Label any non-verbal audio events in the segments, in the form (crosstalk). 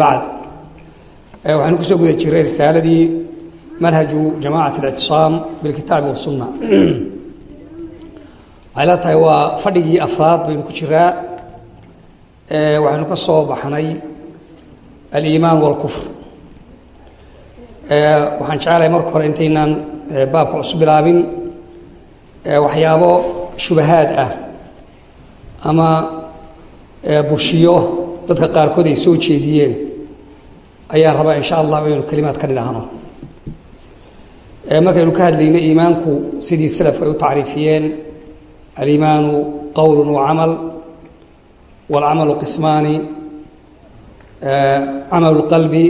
bacd waxaanu ku soo guda jiray risaaladii manhaju jamacat اlictisaam bilkitaabi wasunna waxay la tahay waa fadhigii afraad baynu ku jiraa waxaynu ka soo baxnay aliimaan wاlkufr waxaan jecelahay marka hore intaynaan baabka cusub bilaabin waxyaabo shubahaad ah ama bushiyo dadka qaarkood ay soo jeediyeen ayaa rabaa insha allah inaynu kelimaad ka nidhaahno markaynu ka hadlayno iimaanku sidii salafku ay u tacriifiyeen aliimaanu qowl wacamal wاlcamalu qismaani camalu اlqalbi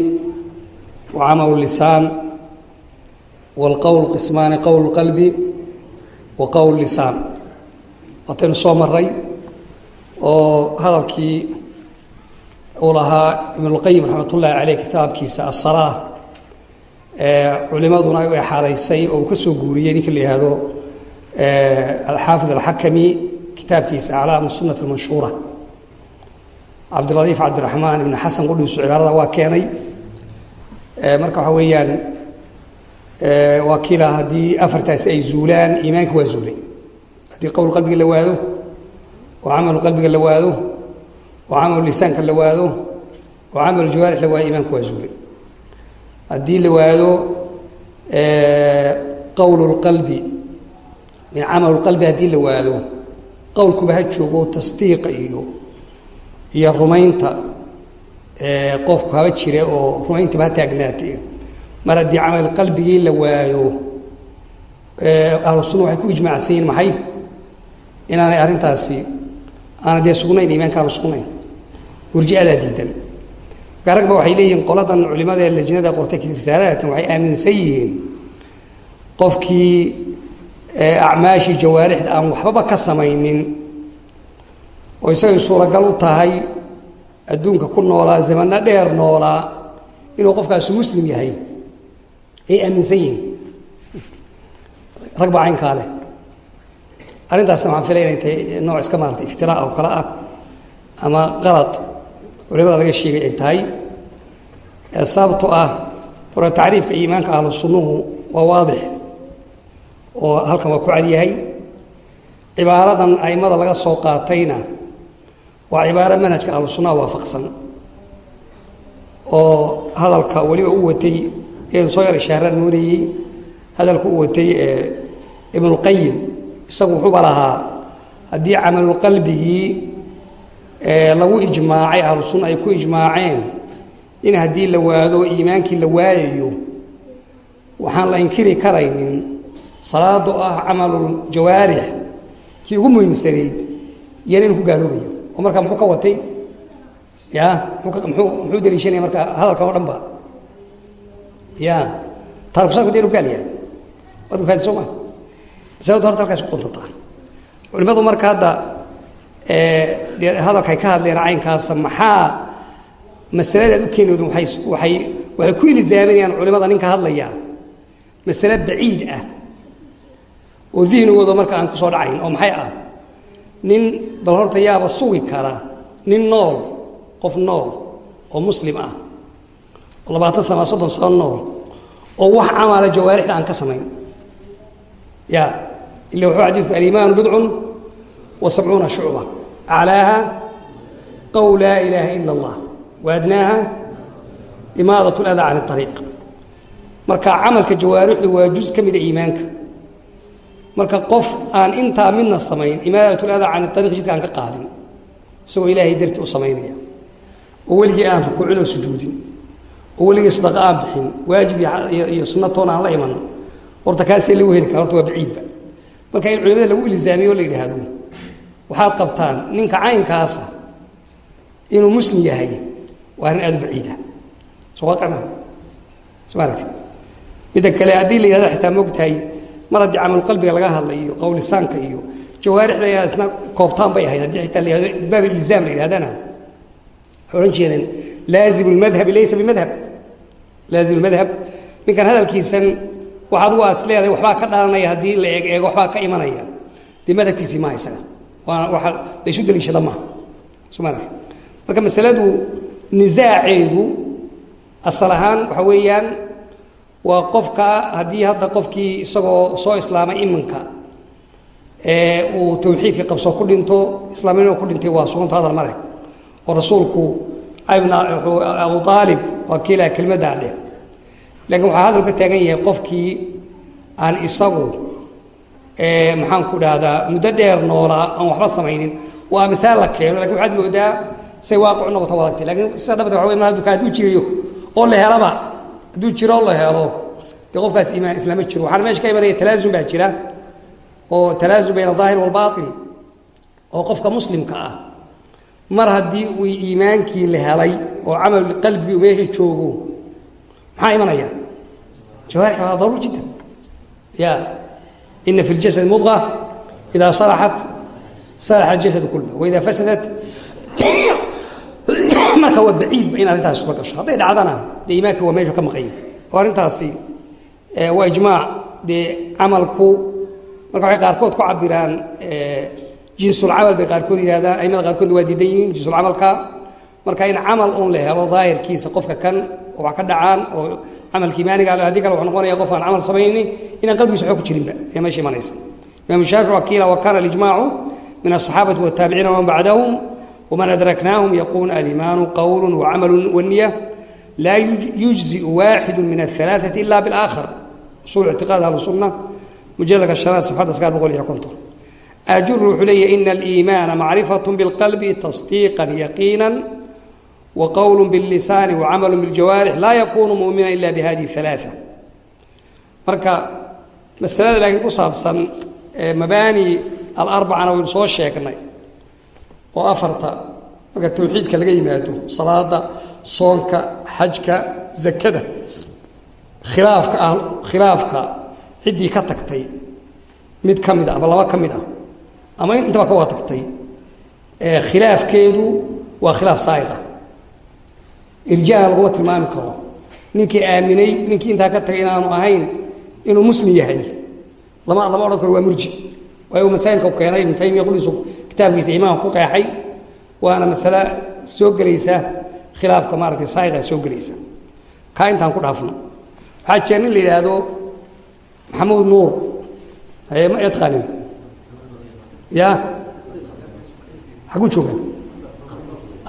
wa camalu lisaan wاlqowl qismaani qowl اlqalbi wa qowl lisaan waataynu soo maray oo hadalkii uu lahaa ibnulqayim raxmat ullaahi caleyh kitaabkiisa asalaa culimaduna ay u exaaraysay oo uu ka soo guuriyey ninka la yihaahdo alxaafid alxakami kitaabkiisa aclaamu sunat almanshuura. Cabdiladiif cabdiraxmaan ibn xasan qudhiisu cibaarada waa keenay. Marka waxaa weeyaan waa haddii afartaasi ay zuulaan iimaanka waa zuulay. Haddii qowl qalbiga la waado oo camalu qalbiga la waado oo camalu lisaanka la waado oo camalu jawaarix la waado iimaanku waa zuulay haddii la waado qowl اlqalbi camalu qalbi haddii la waado qowlkuba ha joogo tasdiiqa iyo iyo rumaynta qofku haba jire oo rumayntaba ha taagnaatay. Mar haddii camal qalbigii la waayo ahlu sunna waxay ku ijmaacsan yihiin maxay? Inaanay aana dee sugnayn iimaanka aanu murjiadaa diidan. Markaa ragba waxay leeyihiin qoladan culimada ee lajnada qortay risaalaadkan waxay aaminsan yihiin qofkii acmaashii jawaarixda aan waxbaba ka samaynin oo isagay suuragal u tahay adduunka ku noolaa zamano dheer noolaa inuu qofkaasi muslim yahay ay aaminsan yihiin. Rag baa caynkaa leh. Arrintaasna waxaan filaya inay tahay nooc iska maaratay iftiraa oo kale ah ama qalad culimada laga sheegay ay tahay sababto ah hore tacriifka iimaanka ahlu sunnuhu waa waadix oo halkan waa ku cadyahay cibaaradan aimada laga soo qaatayna waa cibaaro manhajka ahlu sunnaha waafaqsan oo hadalka weliba u watay eenu soo yar moodayey hadalka u watay ibnulqayim isagu wuxuuba lahaa haddii camalulqalbigii lagu ijmaacay ahlu sunna ay ku ijmaaceen in haddii la waado iimaankii la waayayo waxaan la inkiri karaynin. Salaado ah camaluljawaarix kii ugu muhiimsanayd iyana inu ku gaaloobayo oo markaa muxuu ka watay? Ya muxuu daliishanaya marka hadalkan oo dhan ya taarikusaku de inu gaal yahay? Waad ufaadi soo ma? Masaladu horta halkaas ku quntataa. Culimadu marka hadda dee hadalkay ka hadleen caynkaasa maxaa masaladaad u keeni waay waxay ku ilzaaminayaan culimada ninka hadlaya masale baciid ah. Oo dihnigooda marka aan ku soo dhacayn oo maxay ah? Nin bal horta yaaba sugi kara. Nin nool qof nool oo muslim ah. Labaatan sana soddon sano nool. Oo wax camala jawaarixda aan ka samayn. Ya ila wuxuu xadiidku alimaanu bidcun wa sabcuuna shucba aclaaha qowl laa ilaaha ila اllah wa adnaaha imaadat اladaa can اariiq marka camalka jawaarixdu waa juz ka mida iimaanka marka qof aan intaa midna samayn imaadat اladaa can اariiq jidka aan ka qaadin isagoo ilaahay darti u samaynaya oo weligii aan rukuucin oo sujuudin oo weligii sadaqa aan bixin waajib iyo sunnatoona aan la iman horta kaasee lagu heli kara horta waa baciidba marka in culimada lagu ilzaamiyo o la yidhaahdo waxaad qabtaan ninka caynkaasa inuu muslim yahay waa arrin aad u baciida. Soo waaqi maa soo aragti midda kale haddii la yidhahdo xitaa moogtahay mar haddii camalqalbiga laga hadlay iyo qowlisaanka iyo jawaarixda ayaa isna koobtaan bay ahayd. Haddii xitaa la yihahdo baab ilzaam la yidhahdana. Waxay jireen laazim lmadhabi laysa bimadhab. Laazim lmadhab ninkan hadalkiisan wax adugu aad is waxbaa ka dhalanaya haddii la eeg eego waxbaa ka imanaya. Dee madhabkiisii maaha isaga waana waa laysu daliishada maaha. Soo ma aragti marka masaladu nisaaceedu asal ahaan waxa weeyaan waa qofka haddii hadda qofkii isagoo soo islaamay iminka uu tawxiidka qabso ku dhinto islaamnimo ku dhintay waa sugunta hadal maleh oo rasuulku abu aalib waa kiilaa kelmaddaa dheh laakiin waxaa hadal ka taagan yahay qofkii aan isagu maxaan ku dhahdaa muddo dheer noolaa aan waxba samaynin. Waa misaal la keeno laakiin waxaad moodaa say waaqicu noqoto wadagtay lakiin sida dhabta waa wey mar haduu jiriyo oo la helaba. Hadduu jiro la helo. Dee qofkaas iimaan islama jiro. Waxaana meesha ka imanaya talaasum baa jira oo talaasum bayna aahir walbaain oo qofka muslimka ah. Mar haddii uu iimaankii la helay oo camal qalbigii meesha joogo maxaa imanaya? Jawaarix waa daruur jiddan. Ya ina fi اljasad mudqa ida salaxat salaxa اljasad kula waida fasadat marka waa baciidba in arrintaas suba gasho hadday dhacdana dee iimaanka waa meesha ka maqanya oo arrintaasi waa ijmaac dee camalku marka waxay qaarkood ku cabiraan jinsulcamal bay qaarkood yihahdaan aimada qaarkoodna waa diidan yihiin jinsulcamalka marka in camal un la helo daahirkiisa qofka kan oo wax ka dhacaan oo camalka imaaniga haddii kale wuxuu noqonaya qof aan camal samayni inaan qalbigiisa waxba ku jirinba ee meesha imanaysa imam shaafici waa kiila wa kana alijmaacu min aلصaxaabati wالtaabiciina waman bacdahum waman adraknaahum yaquul alimaanu qowlu wacamalu waniya laa yujziu waaxidu min aلثalaaثaةi ila biاlآkhar usul ictiqaad ahlusunna mujaladka shanaad safxadda sagaal boqol iyo konton ajur wuxuu leeyahy ina aliimaana macrifaة biاlqalbi tasdiiqa yaqiina waqowl biاllisaani wacamalu biاljawaarix laa yakunu mumina ila bihadihi الثalaaثة marka masalada laakiin ku saabsan mabaani alarbacana waynu soo sheegnay oo afarta marka tawxiidka laga yimaado salaada soonka xajka zakada khilaafka ah khilaafka ciddii ka tagtay mid ka mid a ama laba ka mid ah ama intaba ka wada tagtay khilaafkeedu waa khilaaf saaiqa irjaa laguma tilmaami karo. Ninkii aaminay ninkii intaa ka tagay inaanu ahayn inuu muslim yahay. Lama lama odhan karo waa murji. Waayo masaa'ilka keenay ibnu taymiya quliisu kitaabkiisa imaamka ku qeexay waana masale soo gelaysa khilaafka maaratay saaiqa soo gelaysa. Kaa intaan ku dhaafno. Waxaa jira nin la yidhaahdo maxamuud nuur. Ma yaqaanin ya xaguu jooga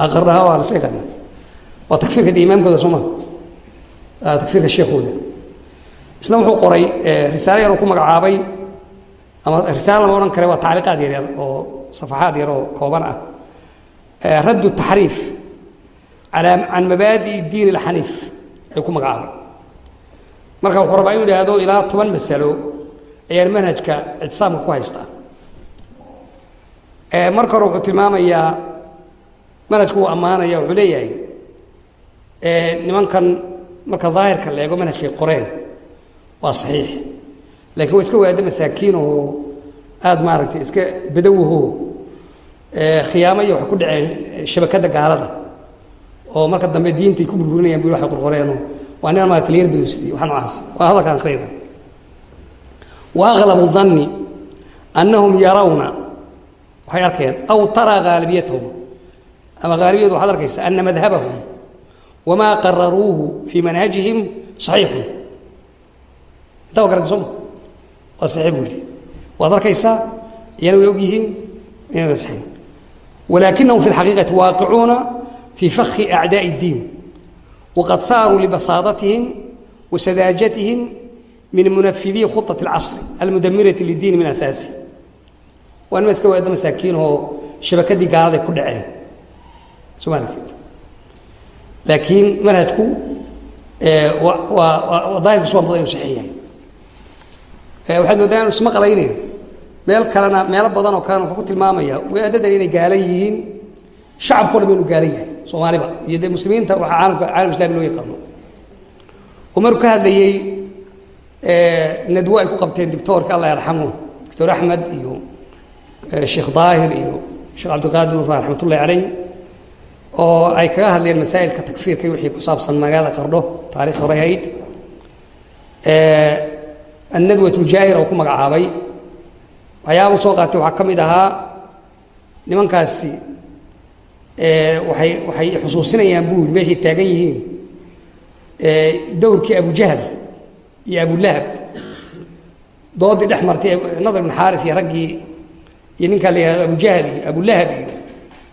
aqaraha waa lasla yaqaana waa takfiirka de imaamkooda soo ma. Takfiirka sheekooda. Isna wuxuu qoray risaale yar oo ku magacaabay ama risaale lama odhan kare waa tacliiqaad yar yar oo safaxaad yar oo kooban ah. Radd taxriif can mabaadi'i diin اlxaniif ayuu ku magacaabay. Marka wuxuu rabaa inu idhaahdo ilaa toban masalo ayaan manhajka ictisaamka ku haystaa marka hore wuxuu tilmaamayaa manhajku uu ammaanaya wuxuu leeyahay nimankan marka daahirka la manhajkay qoreen waa saxiix. Lakiin waa iska waada masaakiin oo aada maaragtay iska badawaho khiyaamo iyo waxay ku dhaceen shabakadda gaalada. Oo marka dambe diintay ku burburinayaan bu waxay qorqoreenoo waa nin maa taliyar badowsatay waxa noocaas waa hadalkaan akhriyna wa aglabu annahum yarawna. Waxay arkeen aw taraa haalibiyatahum ama haalibiyadu waxaad arkaysa ana madhabahum wamaa qararuuhu fii manhajihim saxiixun intaa wa garanta sooma waa saxiix buu yidhi waad arkaysaa iyana way og yihiin inay saxiix walaakinahum fi اlxaqiiqati waaqicuuna fii fakhi acdaaءi اddiin waqad saaruu libasaadatihim wa sadaajatihim min munafidii khuطaة اlcasri almudamirati liddiini min asaasi waa nima iska waada masaakiin oo shabakadii gaaladay ku dhaceen soo ma aragtid laakiin manhajku daahirkiisu waa mudan inu saxiix yahay. Waxaad moodaa inu isma qalaynaya meel kalena meelo badan oo kalena wuxuu ku tilmaamaya wadaadadan inay gaalan yihiin shacabko dhan ba inu gaalan yahay soomaaliba iyo dee muslimiinta waxaa caalamka caalam islami loo yaqaano. Oo maruu ka hadlayey nadwo ay ku qabteen doctoorka allah yarxamu doctor axmed iyo sheekh daahir iyo sheekh cabdiqaadir nurfaan raxmat ullahi caleyh oo ay kaga hadleen masaa'ilka takfiirka iyo wixii ku saabsan magaalada qardho taarikh hore ahayd annadwat uljaahira oo ku magacaabay. Waxyaaba soo qaatay waxaa ka mid ahaa nimankaasi waay waxay xusuusinayaan buu meeshay taagan yihiin. Dowrkii abujahal iyo abulahab doodii dhex martay nadr ibn xaari iyo raggii iyo ninkaa la yihahdo abujahal iyo abulahab iyo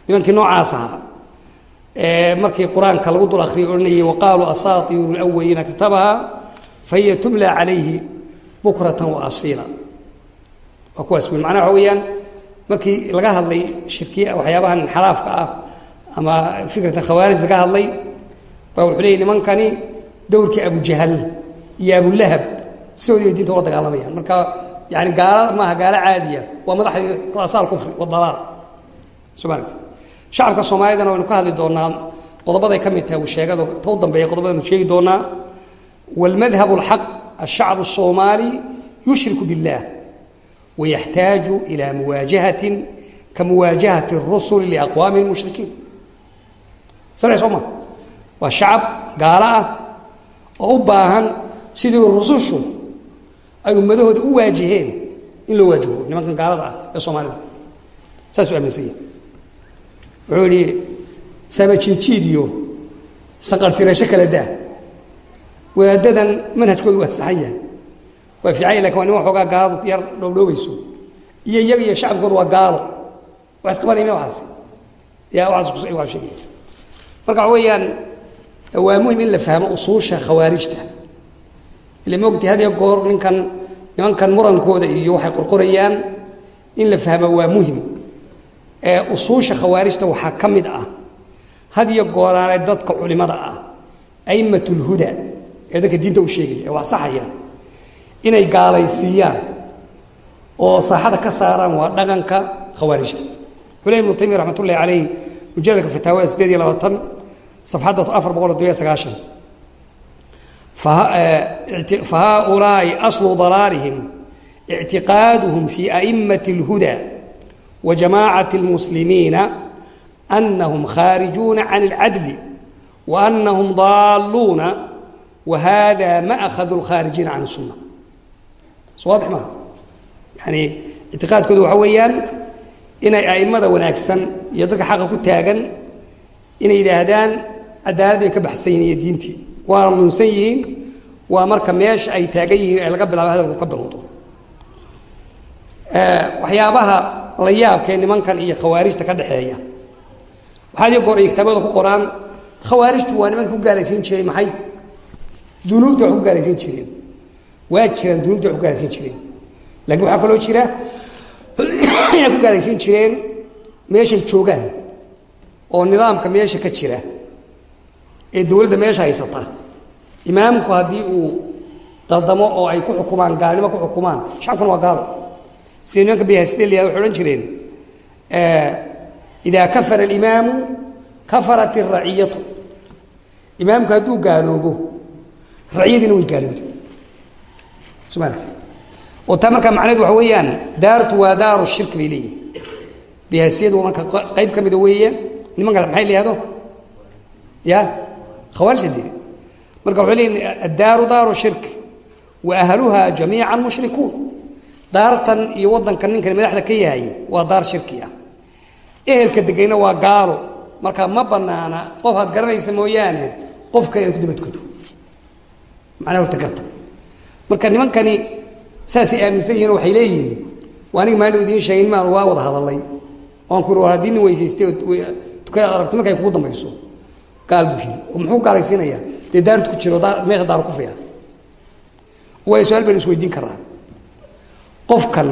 nimankii noocaas ahaa markii qur'aanka lagu dul akriyay odhanayay waqaaluu asaatiiru lwaliina katabaha fahiya tumla calayhi bukratan wa asiila. Waa kuwaas macnaha waxa weeyaan markii laga hadlay shirkiya waxyaabahan xaraafka ah ama fikratan khawaarij laga hadlay baa wuxuu leeyay nimankani dowrkii abujahal iyo abulahab sidoodii bay diinta ula dagaalamayaan marka yani gaala maaha gaalo caadiya waa madaxdii ru'asaa kufri wadalaal soo maaragti shacabka soomaalidana waynu ka hadli doonaa qodobaday ka mid tahay uu sheegado ta u dambeeya qodobadaynu sheegi doonaa wاlmadhab اlxaq الshacb الsoomaali yushriku biاllah wayaxtaaju ilى muwaajahati kamuwaajahati الrusul liaqwaami اmushrikiin sare soo ma waa shacab gaalo ah oo u baahan sidii rusushu ay ummadahooda u waajiheen in loo waajiho nimankan gaalada ah ee soomaalida saasuu aaminsanya wuxuu yihi samajiidjiid iyo sanqartirasho kala daa. Wadaadadan manhajkoodu waa saxan yahay. Waa fiican yahy laakiin waa niman xoogaa gaaladu yar dhowdhoobayso iyo iyaga iyo shacabkoodu waa gaalo wax isqabanaya miya waxaas ya waxaas waa sheegaya marka waxa weeyaan waa muhiim in la fahmo usuusha khawaarijta. Ila moogtay had iyo goor ninkan nimankan murankooda iyo waxay qorqorayaan in la fahmo waa muhiim ee usuusha khawaarijta waxaa ka mid ah had iyo gooraane dadka culimada ah aimat lhuda ee dadka diinta u sheegaya ee wax saxaya inay gaalaysiiyaan oo saaxada ka saaraan waa dhaqanka khawaarijta. Xuley ibnu taymiya raxmat ullahi caleyh mujaladka fataawada sideed iyo labaatan safxadda afar boqol todobiyo sagaashan. Fahaaulaai aslu dalaalihim ictiqaaduhum fi a'immati اlhuda wa jamaacati اlmuslimiina anahum khaarijuuna can اlcadli wa anahum daaluuna wa hada maأkhadu اlkhaarijiina can الsuna so waadix maaha yani ictiqaadkoodu waxaa weeyaan inay a'immada wanaagsan iyo dadka xaqa ku taagan inay yidhaahdaan cadaaladdi bay ka baxsan yihin iyo diintii waana lunsan yihiin waa marka meesha ay taagan yihiin ee laga bilaabo hadalku ka bilowdo waxyaabaha la yaabkee nimankan iyo khawaarijta ka dhexeeya waxaad goor ay kitaabada ku qoraan khawaarijtu waa nimanka ku gaalaysiin jiray maxay? Dunuubta wax ku gaalaysiin jireen. Waa jiraan dunuubta wax ku gaalaysiin jireen. Lakiin waxaa kaloo jira (coughs) inay ku gaalaysiin jireen meeshay joogaan oo nidaamka meesha ka jira ee dowladda meesha haysata. Imaamku haddii uu daldamo oo ay ku xukumaan gaalnimo ku xukumaan shacabkuna waa gaalo sida nimanka bihastel waxay odhan jireen idaa kafara alimaamu kafarat iraciyatu imaamku hadduu gaaloobo raciyadiina way gaalowda soo ma aragti oo taa markaa macnaheedu waxa weeyaan daartu waa daaru shirk bay leeyihiin bihasiyadu marka qayb ka mida weeye niman kale maxay la yihahdo ya? Khawaarijta marka waxay leeyihiin addaaru daaru shirk wa ahluha jamiica daartan iyo waddanka ninkan madaxda ka yahay waa daar shirki ah. Ehelka degayna waa gaalo. Marka ma banaana qof aad garanaysa mooyaane qof kale inaad ku dabadkodo macnaha horta garta. Marka nimankani saasay aaminsan yihiin oo waxay leeyihiin waa aniga maalin idiin sheegay nimaan waa wada hadalay oan ku war haddii nin weysaystay oo tukada aragto markay kugu dambayso. Gaal buu yidhi. Muxuu gaalaysiinayaa dee daartu ku jiro meesha daaru kufriya waayo su'aal baynu isweydiin karaa qofkan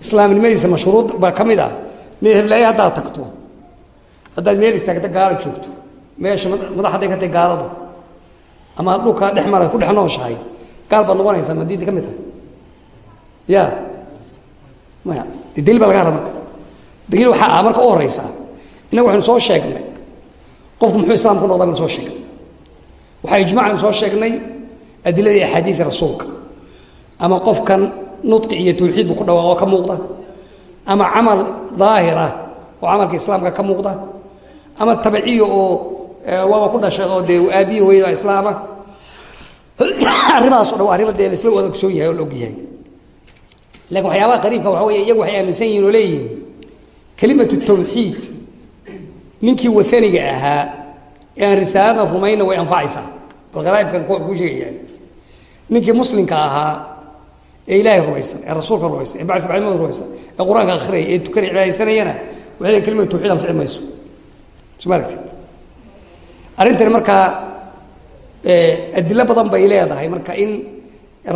islaamnimadiisa mashruud baa ka mid ah meheblaaye haddaad tagto. Haddaad meel istaagta gaala joogto. Meesha madax hadday ka tahay gaaladu. Ama ad dhulkaa dhex mara ku dhex nooshahay. Gaal baad noqonaysaa ma ka mid tahay ya. Maya. Daliil baa laga hara marka waxaa ah marka u horeysaa innaga waxaynu soo sheegnay. Qofku muxuu islaamku noqdaa baynu soo sheegnay. Waxaa ijmacaynu soo sheegnay adiladii axaadiida rasuulka. Ama qofkan nudqi iyo tawxiid buu ku dhawaaqo ka muuqda. Ama camal daahir ah oo camalka islaamka ka muuqda. Ama tabciyo oo waaba ku dhashay oo dee aabiyi hooyada islaama. (coughs) Arrimahaas o dhan arrima dee laisla wada ogsoon yahay oo la og yahay. Lakin waxyaabaha qariibka waxa wey iyagu waxay aaminsan yihiin oo leeyihiin kelimatu tawxiid ninkii waaniga ahaa ee aan risaalada rumayna way anfacaysaa. Bal kharaa'ibkan kuu sheegaya ninkii muslimka ahaa ee ilaahay rumaysan ee rasuulka rumaysan ee bacdimada rumaysan ee qur'aanka akhriyay ee tukanay cibaadaysanayana waxay kelimada tawxiid anfici mayso. Soo ma arrintani markaa adilo badan bay leedahay marka in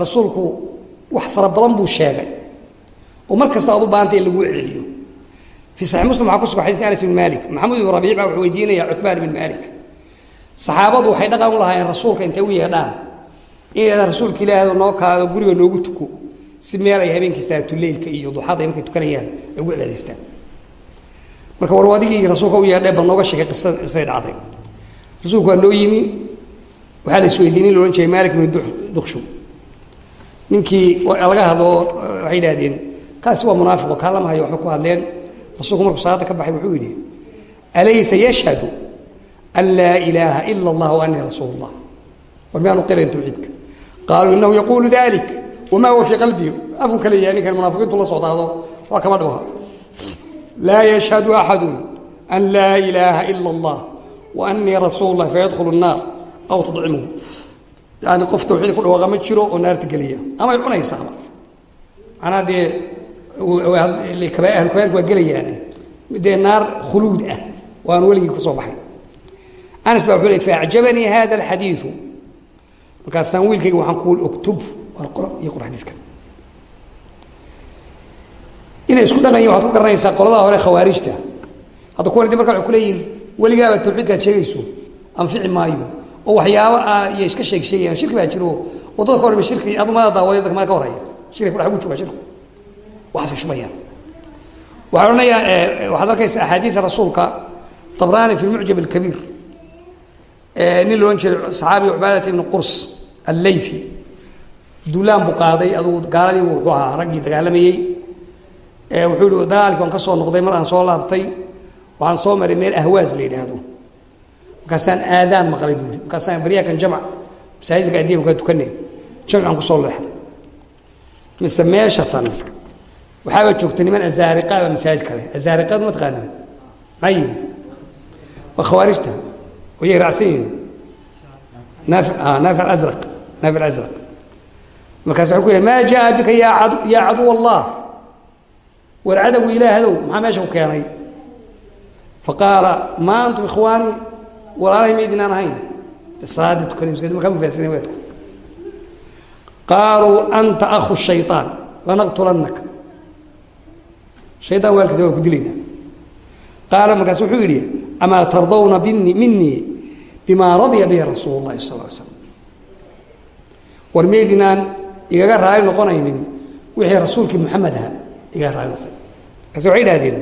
rasuulku wax fara badan buu sheegay. Oo mar kasta aad u baahantay in lagu celceliyo. Fii saxiix muslim waxaa ku sugan anas ibn malik maxamed ibn rabiic baa wuxuu weydiinaya cutbaan ibn malik saxaabadu waxay dhaqan u lahaayeen rasuulka intay u yeedhaan in rasuulka ilaahdo noo kaado guriga noogu tuko si meel ay habeenkii salaatuleylka iyo duxada markay tukanayaan ay ugu cibaadaystaan marka war rasuulka u yeedhay bal nooga sheekay qisada qisaday dhacday. Rasuulku waa noo yimi waxaa la isweydiin in la odhan jiray malik ibn duqshum ninkii laga hadlo waxay idhahdeen kaasi waa munaafiqo kaa lama hayo waxba ku hadleen. Rasuulku markuu salaada ka baxay wuxuu yidhi alaysa yashhadu an laa ilaaha ila allah wa anii rasuul war miyaanu qirayn tawxiidka? Qaaluu inahu yaquulu dalik wamaa huwa fii qalbii afku kale yahay ninkan munaafiqiintu la socdaado waa kama dhamaha laa yashhadu axadu an laa ilaaha ila allah wa anii rasuul lah fayadkhulu الnaar aw tudcimuhu yani qof tawxiid ku dhawaaqa ma jiro oo naarta geliya amay cunaysaaba manaa dee ahlkabaarka waa gelayaan dee naar khuluud ah oo aan weligii ku soo baxay anas baa wuxuu le faacjabanii hada alxadiidu markaasaan wiilkayga waxaan ku ui uktub war qoro iyo qor xadiidkan inay isku dhaqanyihin waxaad ku garanaysaa qoladaha hore khawaarijta. Hadda kuwan di marka waxay ku leeyihiin weligaaba tawxiidkaad sheegayso anfici maayo oo waxyaabo ah iyo iska sheeg sheegayaan shirki baa jiro oo dadka horeba shirki adumada daawada dadka maa ka horaya shirki kudhax gu jooga shirku. Waxaasay shubayaan waxaa odhanayaa waxaad arkaysa axaadiida rasuulka tabraani fi lmucjam alkabiir. Nin la odhan jiray saxaabi cubaadat ibni qurs alleyfi duulaan buu qaaday aduu gaaladiibu wuxuu ahaa raggii dagaalamayey wuxuu yihi dagaalkii waan ka soo noqday mar aan soo laabtay waxaan soo maray meel ahwaas la yidhaahdo. Markaasaan aadaan maqlay buu yidhi. Markaasaan baryakan jamc masaajidka adiya kaa tukanay jamcaan ku soo leexday. Mise meesha tan waxaaba joogta niman azaariqaba masaajid kale. Azaariqadu ma taqaanin maxay yihiin waa khawaarijta. Oo yay raacsan yihiin naafi azraq naafic azraq markaas wuu ku yidhaha maa jaaa bika yaa caduw allah war cadow ilaahdow maxaa meesha ku keenay? Faqaala maa antum ikhwaanii walaalahay ma idinaan ahayn. Qaaluu anta ahu shayaan lanaqtulannaka. Hayaan waalkada waa ku dilaynaa. Qaala markaas wuxuu yidhi amaa tardawna minii bimaa radya bihi rasuul اlahi sal l slam igaga raali noqonaynin wixii rasuulkii muxamed aha igaga raali noqday markaas waxay idhahdeen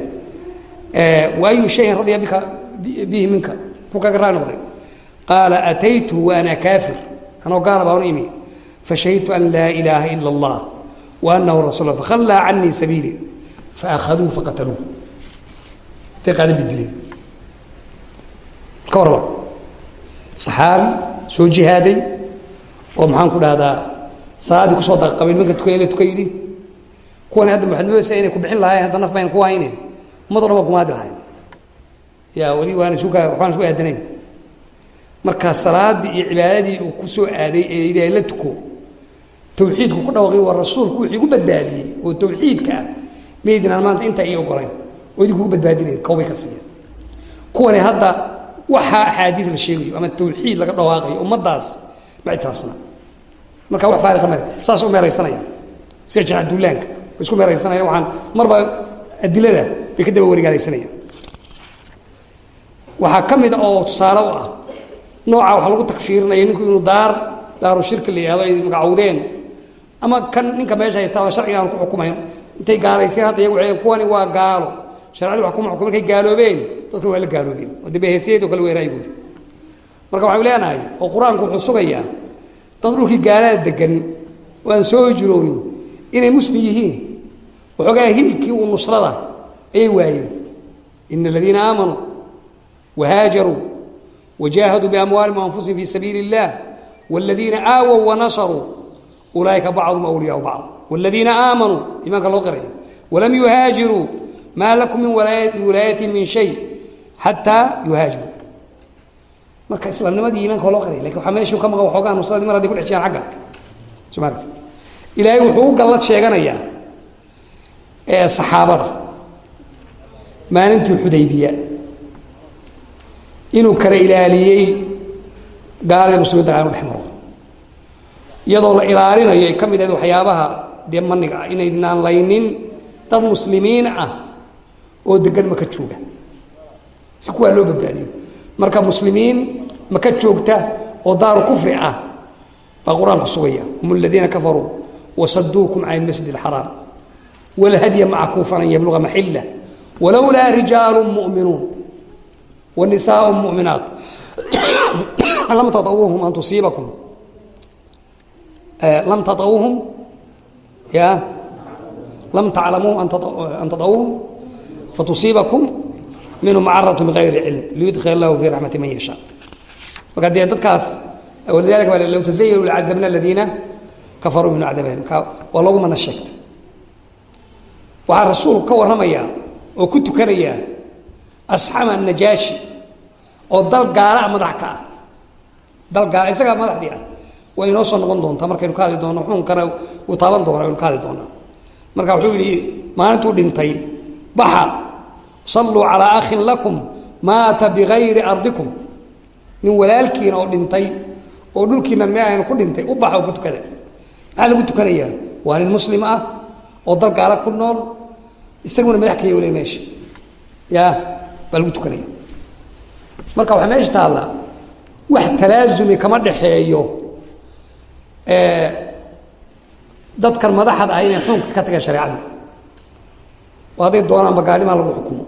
waayu shayin radya bika bihi minka muxuu kaga raali noqday. Qaala ataytu wa ana kaafir. Anoo gaala baan u imi. Fashahidtu an laa ilaaha ila اllah wa anahu rasul fakhallaa canii sabiili faakhaduuhu faqataluuh intay qaadan bay dileen. Ka warraba saxaabi soo jihaaday oo maxaan ku dhahdaa salaaddii ku soo daqabay nimanka tukanya la tuka yidhi. Kuwani hadda waxaad moodaysaa inay ku bixin lahaayeen hadda naf bayna ku hayne waa gumaadi lahayn ya weli waana suka waxbaan isku aadanayn markaa salaaddii iyo cibaadadii uu ku soo aaday ee ilaahay la tuko tawxiidku ku dhawaqay waa rasuulku wixii igu badbaadiyey oo tawxiidka ah. Maydinaan maanta intaa ii ogolayn oo idinkugu badbaadinayn kowbay ka siiyeen. Kuwani hadda waxaa axaadiis la sheegayo ama tawxiid laga dhawaaqayo ummaddaas ma ictiraafsana marka wax faariqa male saas u meeraysanaya. Sida way isku meeraysanaya waxaan marba adilada bay ka daba warigaalaysanayaan waxaa ka mid a oo tusaale u ah nooca waxaa lagu takfiirinaya ninku inuu daar daaru shirki la yihahdo ay magacowdeen ama kan ninka meesha haysta ama sharciga aan ku xukumayn. Intay gaalayseen hadda iyagu waxay kuwani waa gaalo. Sharcadu wax kuma xukum markay gaaloobeen dadkan waa la gaaloobeen. Oo dabeheesiyadoo kale weeraay buudi marka waxaanu leenahay oo qur'aanku wuxuu sugayaa dad dhulkii gaalada degan oo aan soo hijroonin inay muslim yihiin waxoogaa hiilkii uu nusrada ayay waayeen ina aladiina aamanuu wahaajaruu wajaahaduu biamwaalihim waanfusihim fii sabiili اllah wاladiina aawow wanasaruu ulaaئika bacduhum awliyaau bacd wاladiina aamanuu iimaanka loo qiraya walam yuhaajiruu maa lakum min wilaayati min shay xataa yuhaajiru marka islaamnimadii iimaanka loo qaray laakiin waxaa meeshu ka maqan waxoogaa nusradii mar haday ku dhex jiraan agga soo maaragti ilaahay wuxuu u gallad sheeganayaa ee saxaabada. Maalintii xudaybiya. Inuu kala ilaaliyey gaalada muslimiinta aan u dhex maro. Iyadoo la ilaalinayo ay ka mid ahayd waxyaabaha dee maniga ah inaynaan laynin dad muslimiin ah oo degan maka jooga. Si kuwaa loo badbaadiyo marka muslimiin maka joogta oo daaru kufri ah. Baa qur'aanku sugaya. Hum aladiina kafaruu wasaduukum can ilmasjid alxaraam walhadya mackuufan an yabluga maxila walowlaa rijaalu mu'minuun. Wanisaau mu'minaat. (coughs) Lam taawuhum an tusiibakum. Lam taawuhum ya. Lam taclamuuhum an tadawuhum fatusiibakum minhum macaratun bigayri cilm liyudkil allahu fii raxmati man yashaa marka dee dadkaas walidalika low tazayanuu lacadabna aladiina kafaruu minhu cadaban marka waa loogu mana sheegtay waxaa rasuulku ka warramayaa oo ku tukanayaa asxama najaashi oo dal gaala madax ka ah. Dal gaala isagaa madaxdii ah inoo soo noqon doontaa markaynu ka hadli doonno xukunkana uu taaban doona aynu ka hadli doonaa. Marka wuxuu yidhi maalintuu dhintay baxa salluu calaa akhin lakum maata bigayri ardikum nin walaalkiina oo dhintay oo dhulkiina me aynu ku dhintay u baxa oo ku tukada maxaa lagu tukanayaa waa nin muslim ah oo dal gaala ku nool isaguna madax ka yowle meesha ya baa lagu tukanaya marka waxaa meesha taalla wax talaasumi kama dhaxeeyo dadkan madaxda ah inay xukunka ka tagaan shareecadii hadday doonaanba gaadhimaha lagu xukumo.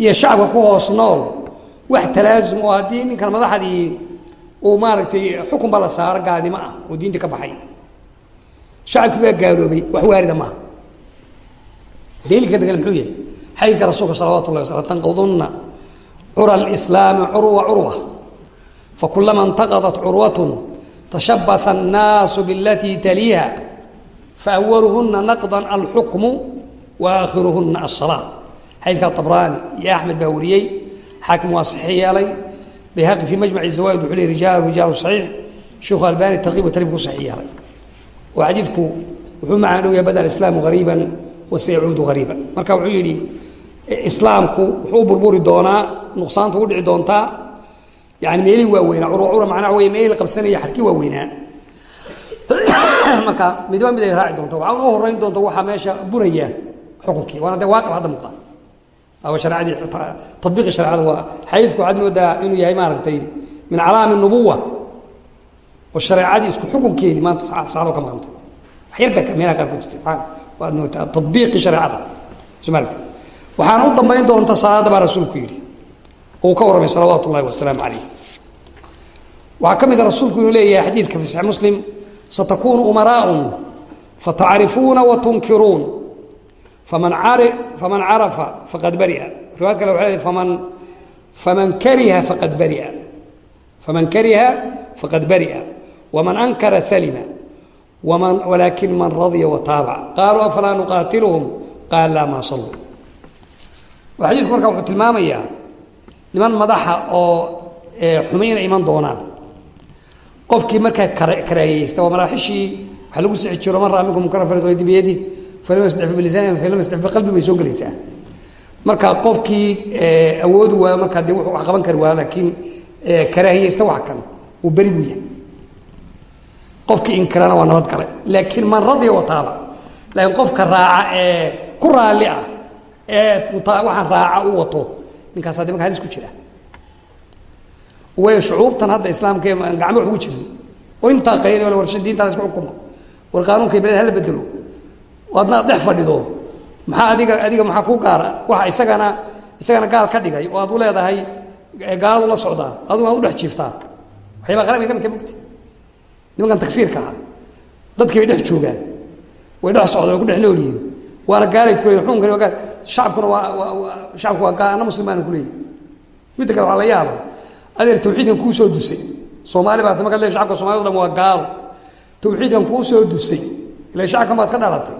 Iyo shacabka ku hoos nool wax talaasum oo haddii ninkan madaxdii uu maaragtay xukunba la saaro gaalnimo ah oo diinta ka baxay. Shacabkii baa gaaloobay wax waarida maaha. Daliilka dagale muxuu yahay? Xaydka rasuulka salawatu llahi wasala tanqudunna cura alislaami curwa curwa fakulama intaqadat curwatun tashabbaha annaasu bilatii taliiha faawaluhuna naqdan alxukmu wa aakhiruhuna alsalaa xaydka abraani iyo axmed baa wariyey xaakim waa saxiix yeelay bayhaqi fii majmaci zawaaid wuxuu leey rijaalu rijaalu saxiix sheikhu albani tarkiib tarib ku saxiix yeelay oo xadiidku wuxuu macaan dhow yahay bada alislaamu hariiban wa sayacuudu hariiban marka wuxuu yidhi islaamku wuxuu u burburi doonaa nuqsaantu u dhici doontaa yani meelihii waaweynaa curwa macnaa wey meelihii qabsanaya xadhkii waaweynaa marka midba mid ay raaci doonta waxaa unoo horeyn doonta waxaa meesha buraya xukunkii. Waana dee waaqib hadda muuqda. Waa shareecadii tabiiqi shareecada waa xadiidku waxaad moodaa inuu yahay maaragtay min calaami nubuwa oo shareecadii isku xukunkeedii maanta saxaado ka maqanta wax yar baa meelaha qaar ku jirtay. Waad moodaa tabiiqi shareecada soo maaragtay waxaana u dambayn doonta salaada baa rasuulku yidhi. Uu ka warramay salawaatu ullahi wasalaamu calayh waxaa ka mid a rasuulku inuu leeyahay xadiidka fi saxiix muslim satakunu umaraaun fatacrifuuna watunkiruun faman carafa faqad baria. Riwaayad kale leedahay faman faman kariha faqad baria. Faman kariha faqad baria. Waman ankara salima. Walaakin man radya wataabac qaaluu afalaa nuqaatiluhum? Qaal laa maa saluu xadiidku marka wuxuu tilmaamayaa niman madaxa oo xumayna iman doonaan. Qofkii markaa karaahiyeysta waa maraaxishii waxaa lagu sixi jiro man raa minkum munkaran falyughayyirhu biyadi biqalbi bay soo gelaysaa. Marka qofkii awoodi waayo markaa dee wuxuu wax qaban kari waayo laakiin karaahiyeysta wax kan uu beri buu yahay. Qofkii inkirana waa nabad gale laakiin man radya wataaba laakiin qofka raaca ee ku raalli ah ee waxaan raaca u wato ninkaas haddi marka halis ku jira. Way shucuubtan hadda islaamka gacmo wax ugu jirin. Oo intaa qayn war diinta la isku xukumo. War qaanuunka beled hala bedelo adna ad dhex fadhido. Maxaa adiga adiga maxaa ku gaara? Waxa isagana isagana gaal ka dhigay oo aad u leedahay gaaladu la socdaa. Aduna ad u dhex jiiftaa. Waxyaaba qalabka ka midta mogta nimankan takfiirka ah dadkii bay dhex joogaan. Way dhex socdaan ku dhex nool waana gaalay kuleeyihin xukunkani waa shacabkuna waa shacabku waa gaal muslimaana kuleeyihin midda kale waxaa la yaaba adeer tawxiidkan kuu soo dusay. Soomaali baa markaad le shacabka somalida o dhan waa gaalo tawxiidkan kuu soo dusay. Ila shacabkan baad ka dhalatay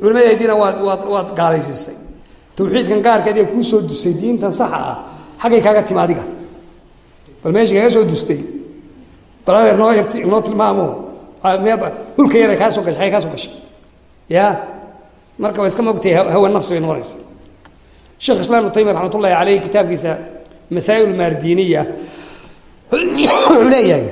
culimadaydiina waad waad waad gaalaysiisay tawxiidkan gaarka adiga kuu soo dusay diintan saxa ah xaggay kaaga timi adiga. Bal meesha kaga soo dustay. Bal adeer noo ert noo tilmaamo. Hulka yara kaa soo gashay xagay soo gashay. Ya? Marka waa iska mogtahay hawa nafsi bay noqonaysa. Sheekh islam ibnu taymiya raxmat kitaabkiisa masaa'il maardiniya wuxuu leeyahay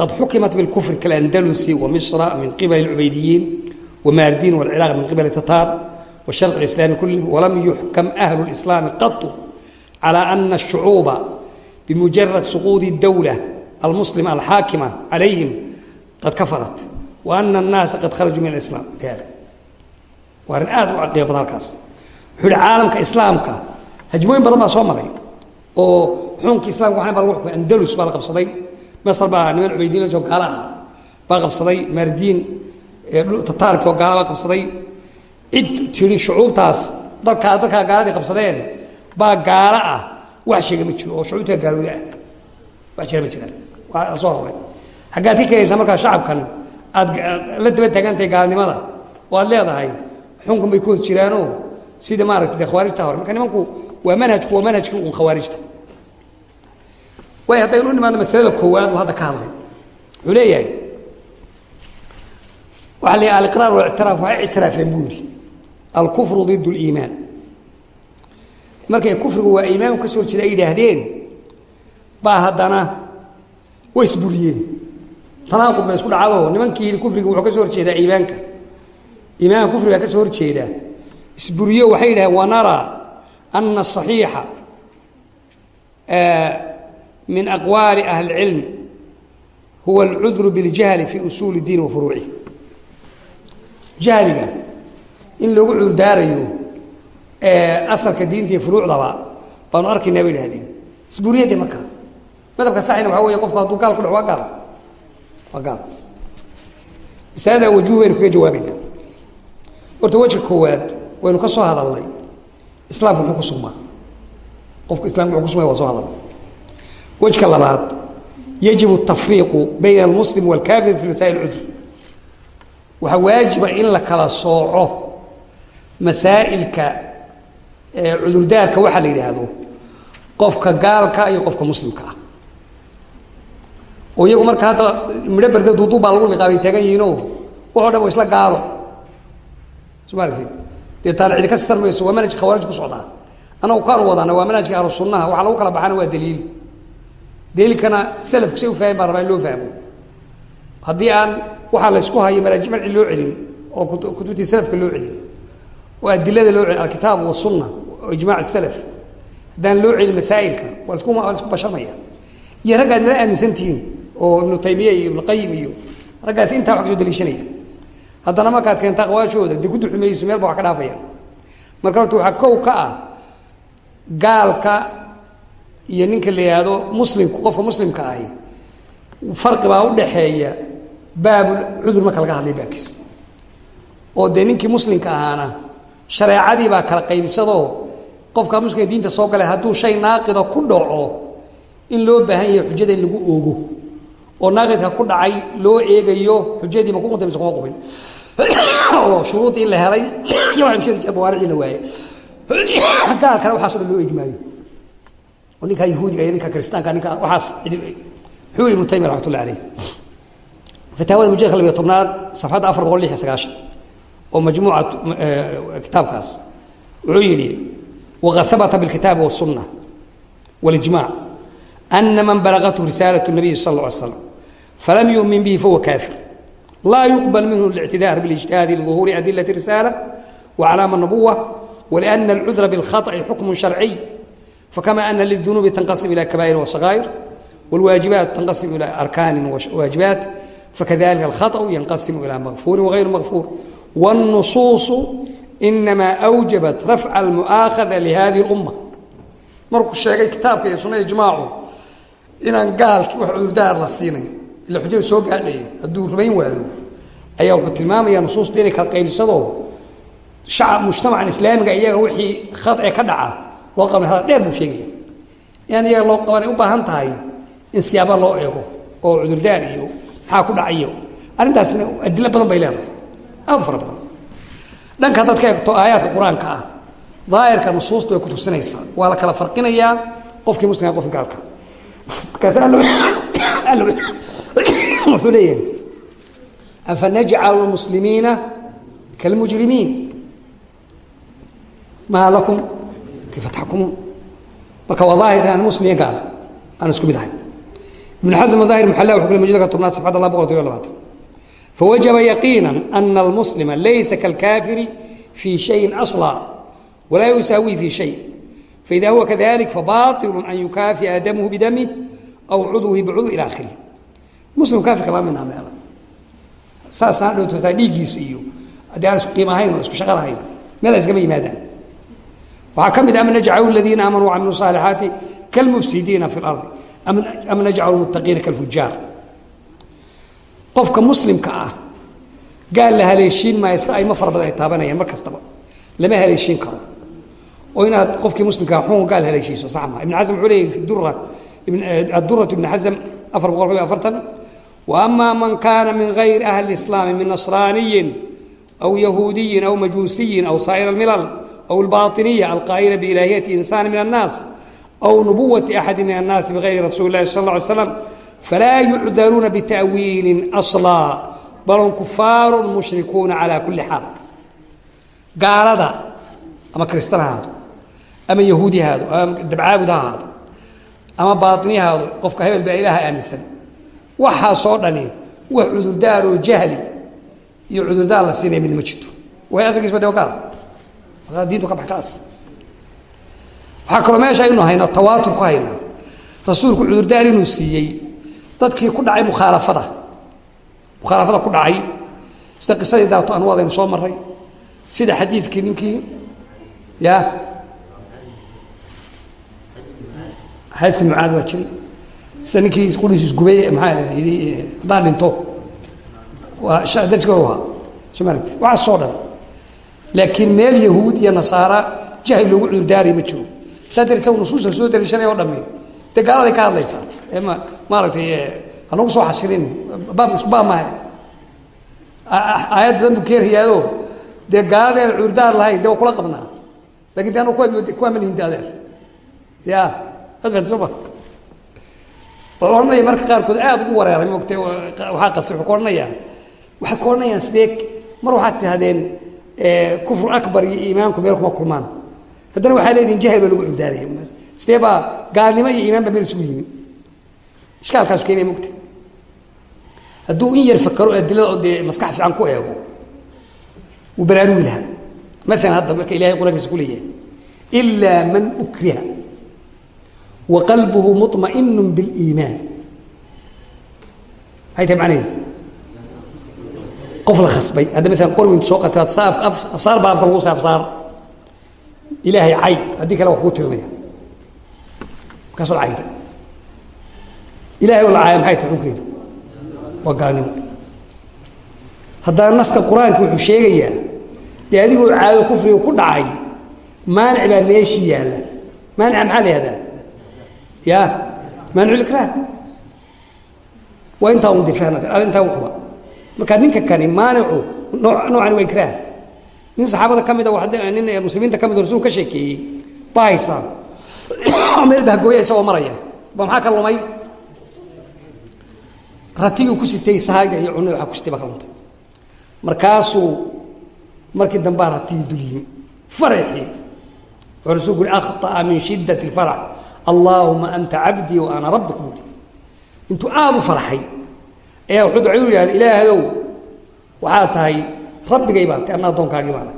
وتعرفون أن كثيرا من البلاد الإسلامية قد حكمت بالكفر كالأندلس ومصر من قبل العبيديين وماردين والعراق من قبل التتار والشرق الإسلامي كله ولم يحكم أهل الإسلام قط على أن الشعوب بمجرد سقوط الدولة المسلمة الحاكمة عليهم قد كفرت وأن الناس قد خرجوا من الإسلام بهذا وأن آدوا عقية بذلكاس حول عالم كإسلامك هجموين بدل ما صومري oo xukunkii islamka waxna baa lagu xukumay andalus baa la qabsaday masr baa niman cubaydiin la gaala ah baa qabsaday maardiin tataarki oo gaala baa qabsaday. Cid tiri shucuubtaas dalkaa dalkaa gaaladii qabsadeen baa gaala ah wax sheega ma jiro oo shucuubta gaalooda ah. Wax jira ma jiraan waa soo horay xaggaad ka keenaysaa markaa shacabkan aad la daba taagantahay gaalnimada oo aad leedahay xunkun bay ku jiraanoo? Sida maaragtay dee khawaarijta hore. Marka nimanku waa manhajku waa manhajkii un khawaarijta way haddaynu u nimaadno masalada koowaad uu hadda ka hadlay. Wuxuu leeyahay waxaa la yahay aliqraar walictiraaf waxay ictiraafeen buu yihi alkufru ضid اliimaan markay kufrigu waa iimaanku ka soo horjeeda ay yidhaahdeen baa haddana way isburiyeen. Tanaaqud bay isku dhacdo. Nimankii yidhi kufriga wuxuu ka soo horjeedaa iimaanka. Iimaanka kufrigaa ka soo horjeedaa isburiyo waxay yidhahdeen wanara ana asaxiixa الصحيح من أقوال أهل العلم هو العذر بالجهل في أسول الدين وفروعه جهلga in lagu cudurdaarayo asalka diinta iyo furuucdaba baanu arkaynaa bay idhahdeen isburiyadde markaa madhabka saxina waxaa wey qofku hadduu gaal ku dhac waa gaal waa gaal masalada wajuh baynu kaga jawaabaynaa horta wejka koowaad waynu ka soo hadalnay islaamka muxuu ku sugmaa qofka islamka muxuu ku sugmaya waa soo hadal wejka labaad yajibu tafriiqu bayna almuslim walkaafir fi masaa'il cudri waxaa waajiba ah in la kala sooco masaa'ilka cudurdaarka waxaa la yidhaahdo qofka gaalka iyo qofka muslimka ah. Oo iyagu marka hadda midho barda duuduub baa lagu liqaabay taagan yihiinoo waxoo dhan isla gaalo ka sar waa manhajka khawaarij ku socdaa. Annagu kaanu wadaana waa manhajka ahlu waxaa lagu kala baxaana waa daliil daliilkana salafku say u fahmin baa rabaa in loo fahmo. Haddii aan waxaa laysku hayo manaaji marci loo celin oo kutubtii salafka loo celin oo adilada loo celin alkitaab wasunna oo salaf haddaan loo celin masaa'ilka waa lasku waa la isku bashamaya. Iyo raggaad nala aaminsan tihiin oo ibnu taymiya iyo ibnuqayim iyo raggaasi intaa wax ka soo daliishanaya. Haddana markaad keenta aqwaashooda dee ku duxumayso meel ba wax ka dhaafayaan marka horta waxaa kow ka ah gaalka iyo ninka la yihahdo muslimku qofka muslimka ahi farqi baa udhaxeeya baabul cudur marka laga hadlay baabkiis oo dee ninkii muslimka ahaana shareecadii baa kala qaybsadoo qofka muslimka diinta soo galay hadduu shay naaqida ku dhaco in loo baahan yahay xujada in lagu oogo. Oo naaqidka ku dhacay loo eegayo xujadiima ku qunta mise kuma qubin. (coughs) Oo shuruudii in la helay iyo sheegi jira bawaaricii waaye. (coughs) Gaalkana waxaaso dhan loo eegi maayo ninkaa yahuudiga iyo ninka kiristaanka ninka waxaas cidi muxuu yihi ibnu taymiya raxmatullah alayh fataawada mujadka labiyo tobnaad safxadda afar boqol lix iyo sagaashan oo majmuuca kitaabkaas wuxuu yidhi waqad habata bilkitaabi waالsunna واlijmac ana man balagathu risaalaة الnabiyi sal اه alay slam falam yumin bihi fahuwa kafir laa yuqbal minhu الاctidaar biاlijtihaadi liظuhuuri adilaة الrisaala وaclaama النabuwة wlأna اlcudra bاlkhaطأi xukm sharciy fakama ana liلdunuubi tanqasim ilى kabaa'ir وصغاa'ir wاlwaajibaat tanqasim ilى arkaani waajibaat fakadalika alkhaطأu yanqasimu ilى makfuuri wغayr makfuur wالnusuuصu inama أwjabat rafca اlmu'aakhada lihadihi اlumma markuu sheegay kitaabka iyo sunna ijmaacu inaan gaalkii wax cudurdaar la siinay ila xujada soo gaadhaya hadduu rumayn waayo ayaa wuxuu tilmaamayaa nusuusta inay kala qaybsadoo shacab mujtamacan islaamiga iyaga wixii khadce ka dhaca loo qaban hadal dheer buu sheegaya. Inaan iyaga loo qaban ay u baahan tahay in siyaaba loo eego oo cudurdaar iyo maxaa ku dhacayo. Arrintaasna adilo badan bay leedahay. Aad fara badan. Dhanka haddaad ka egto aayaadka qur'aanka ah daahirka nusuustu way kutusinaysaa waa la kala farqinayaa qofkii muslimka qofkii gaalka. Markaas wuxuu leeyahay afanajcalu muslimiina kalmujrimiin maa lakum kayfa taxkumuun marka waa daahir aan muslim gaal aan isku mid ibn xasm daahir muxalla wuxuu kale mujlka tobnaad safxadda laba boqol todobiyo labaatan fawajaba yaqiina ana almuslima laysa kalkaafiri fii shayin asla walaa yusaawihi fii shay faida huwa kadalik fabaطilu an yukaafi'a damhu bidamih aw cudwhi bicudw ila akhirih muslim kaafirka lama midnaa meela saasna dhowt hataa dhiiggiisa iyo haddii aan isku qiimo ahayn oo isku shaqo lahayn meel yimaadaan waxaa ka mid am najcalu ladiina aamanuu camilu saaliaati kalmufsidiina fi lardi am najcalu muttaqiina kalfujaar qofka muslimka ah gaal la haleeshiin maayo si aymo fara badan ay taabanayaan mar kastaba lama haleeshiin karo oo inaad qofkii muslimkaa xun gaal haleeshiiso sax maa ibn am wuxuu leeyahy dura adduratu ibn xasam afar boqol kb afartan wa man kaana min gayri ahli islaami min nasraaniyin aw yahuudiyin aw majuusiyin aw saa'ir milal أو الbaطiنية القائلة بإلahiyaة إنسان من الناس أو نبوة أحد من الناس بغyr رsuل الlahi صلى اه عليه وسلم فlا يعذروna بتأويiل أصلا bal hm كفاar مشhركوna عalى كuلi xاal gaalada ama kristan ha haado ama yahuudi ha haado ama dabcaabud ha haado ama baطini ha haado qofka hebel baa ilaha aaminsan waxaasoo dhani wax cudurdaar oo jahli iyo cudurdaar la siinaya midna ma jirto way asalkiisba de gaal markaa diintu ka bax kaas. Waxaa kaloo meesha aynu haynaa tawaatur ku haynaa rasuulku cudurdaar inuu siiyey. Dadkii ku dhacay mukhaalafada. Mukhaalafada ku dhacay. Sida qisadii daato anwaad aynu soo maray sida xadiidkii ninkii ya? Xadiiskii mucaad waa jiray. Sida ninkii isqudhiis isgubay maxaa yidhi haddaan dhinto waa darsiga ahaa. Soo maaragti waxaas soo dhan laakiin meel yahuud iyo nasaara jahli loogu cudurdaaraya ma jiro. Saa darteed isaga nusuusta soo daliishanaya o dhami dee ka hadlaysaa ma maaragtay hanagu soo xashirin. Baab isku baab maaha aayad badan buu keerhayaado dee gaalada aan cudurdaar lahayn dee waa kula qabnaa laakiin de anu kuwaa manihin de adeer ya ad fanta soo ma. Wuxuu odhanaya marka qaarkood aada ugu wareeray mogta waxaa qasay wuxuu ka odhanayaa. Waxay ka odhanayaan sidee mar waxaad tihahdeen kufru akbar iyo iimaanku meel kuma kulmaan. Haddana waxaa leedihin jahil baa lagu cuddaaraya sidee baa gaalnimo iyo iimaan baa meel isugu yimi ishkaalkaasu keenaya mogta hadduu in yar fakaro adilada oo dee maskax fiican ku eego wuu baraarugi lahaa. Maalan hadda marka ilahay qur'aankiisa ku leeyahay ilaa man ukriha waqalbuhu muطmainu biliimaan maxay tahay macnaheedu qof la khasbay. Hadda maalan qol weyntu soo qataad afsaar baa afka lagu sa afsaar ilaahay cay haddii kale waa kugu tirinaya markaasaad cayda ilahay oo la caaya maxay tahay xunkeedu waa gaalnimo. Haddana naska qur'aanka wuxuu sheegayaa dee adigoo caado kufriga ku dhacay maanic baa meeshii yaalla. Maanica maxaa la yihahdaa ya maaniculikraah waa intaa un difaan ad intaa uquba marka ninka kani maanicu noo noocani waa ikraah nin saxaabada ka mida nin muslimiinta ka mid rasulku ka sheekeeyey ba haysaan (coughs) meel bahgooya isagoo maraya. Ba maxaa ka lumay? Ratigii ku sitay sahayga iyo cunada waa ku sitay baa ka lumtay markaasuu markii dambaa ratigii dul yimi. Faraxii wuxuu rasulku ui akhطa'a min shidat اlfarx allaahuma anta cabdii wa ana rabbuk buui intuu aada u farxay ayaa wuxuu ducay u yihahda ilaahayow waxaa tahay rabbigay baa tay anna addoonkaagii baana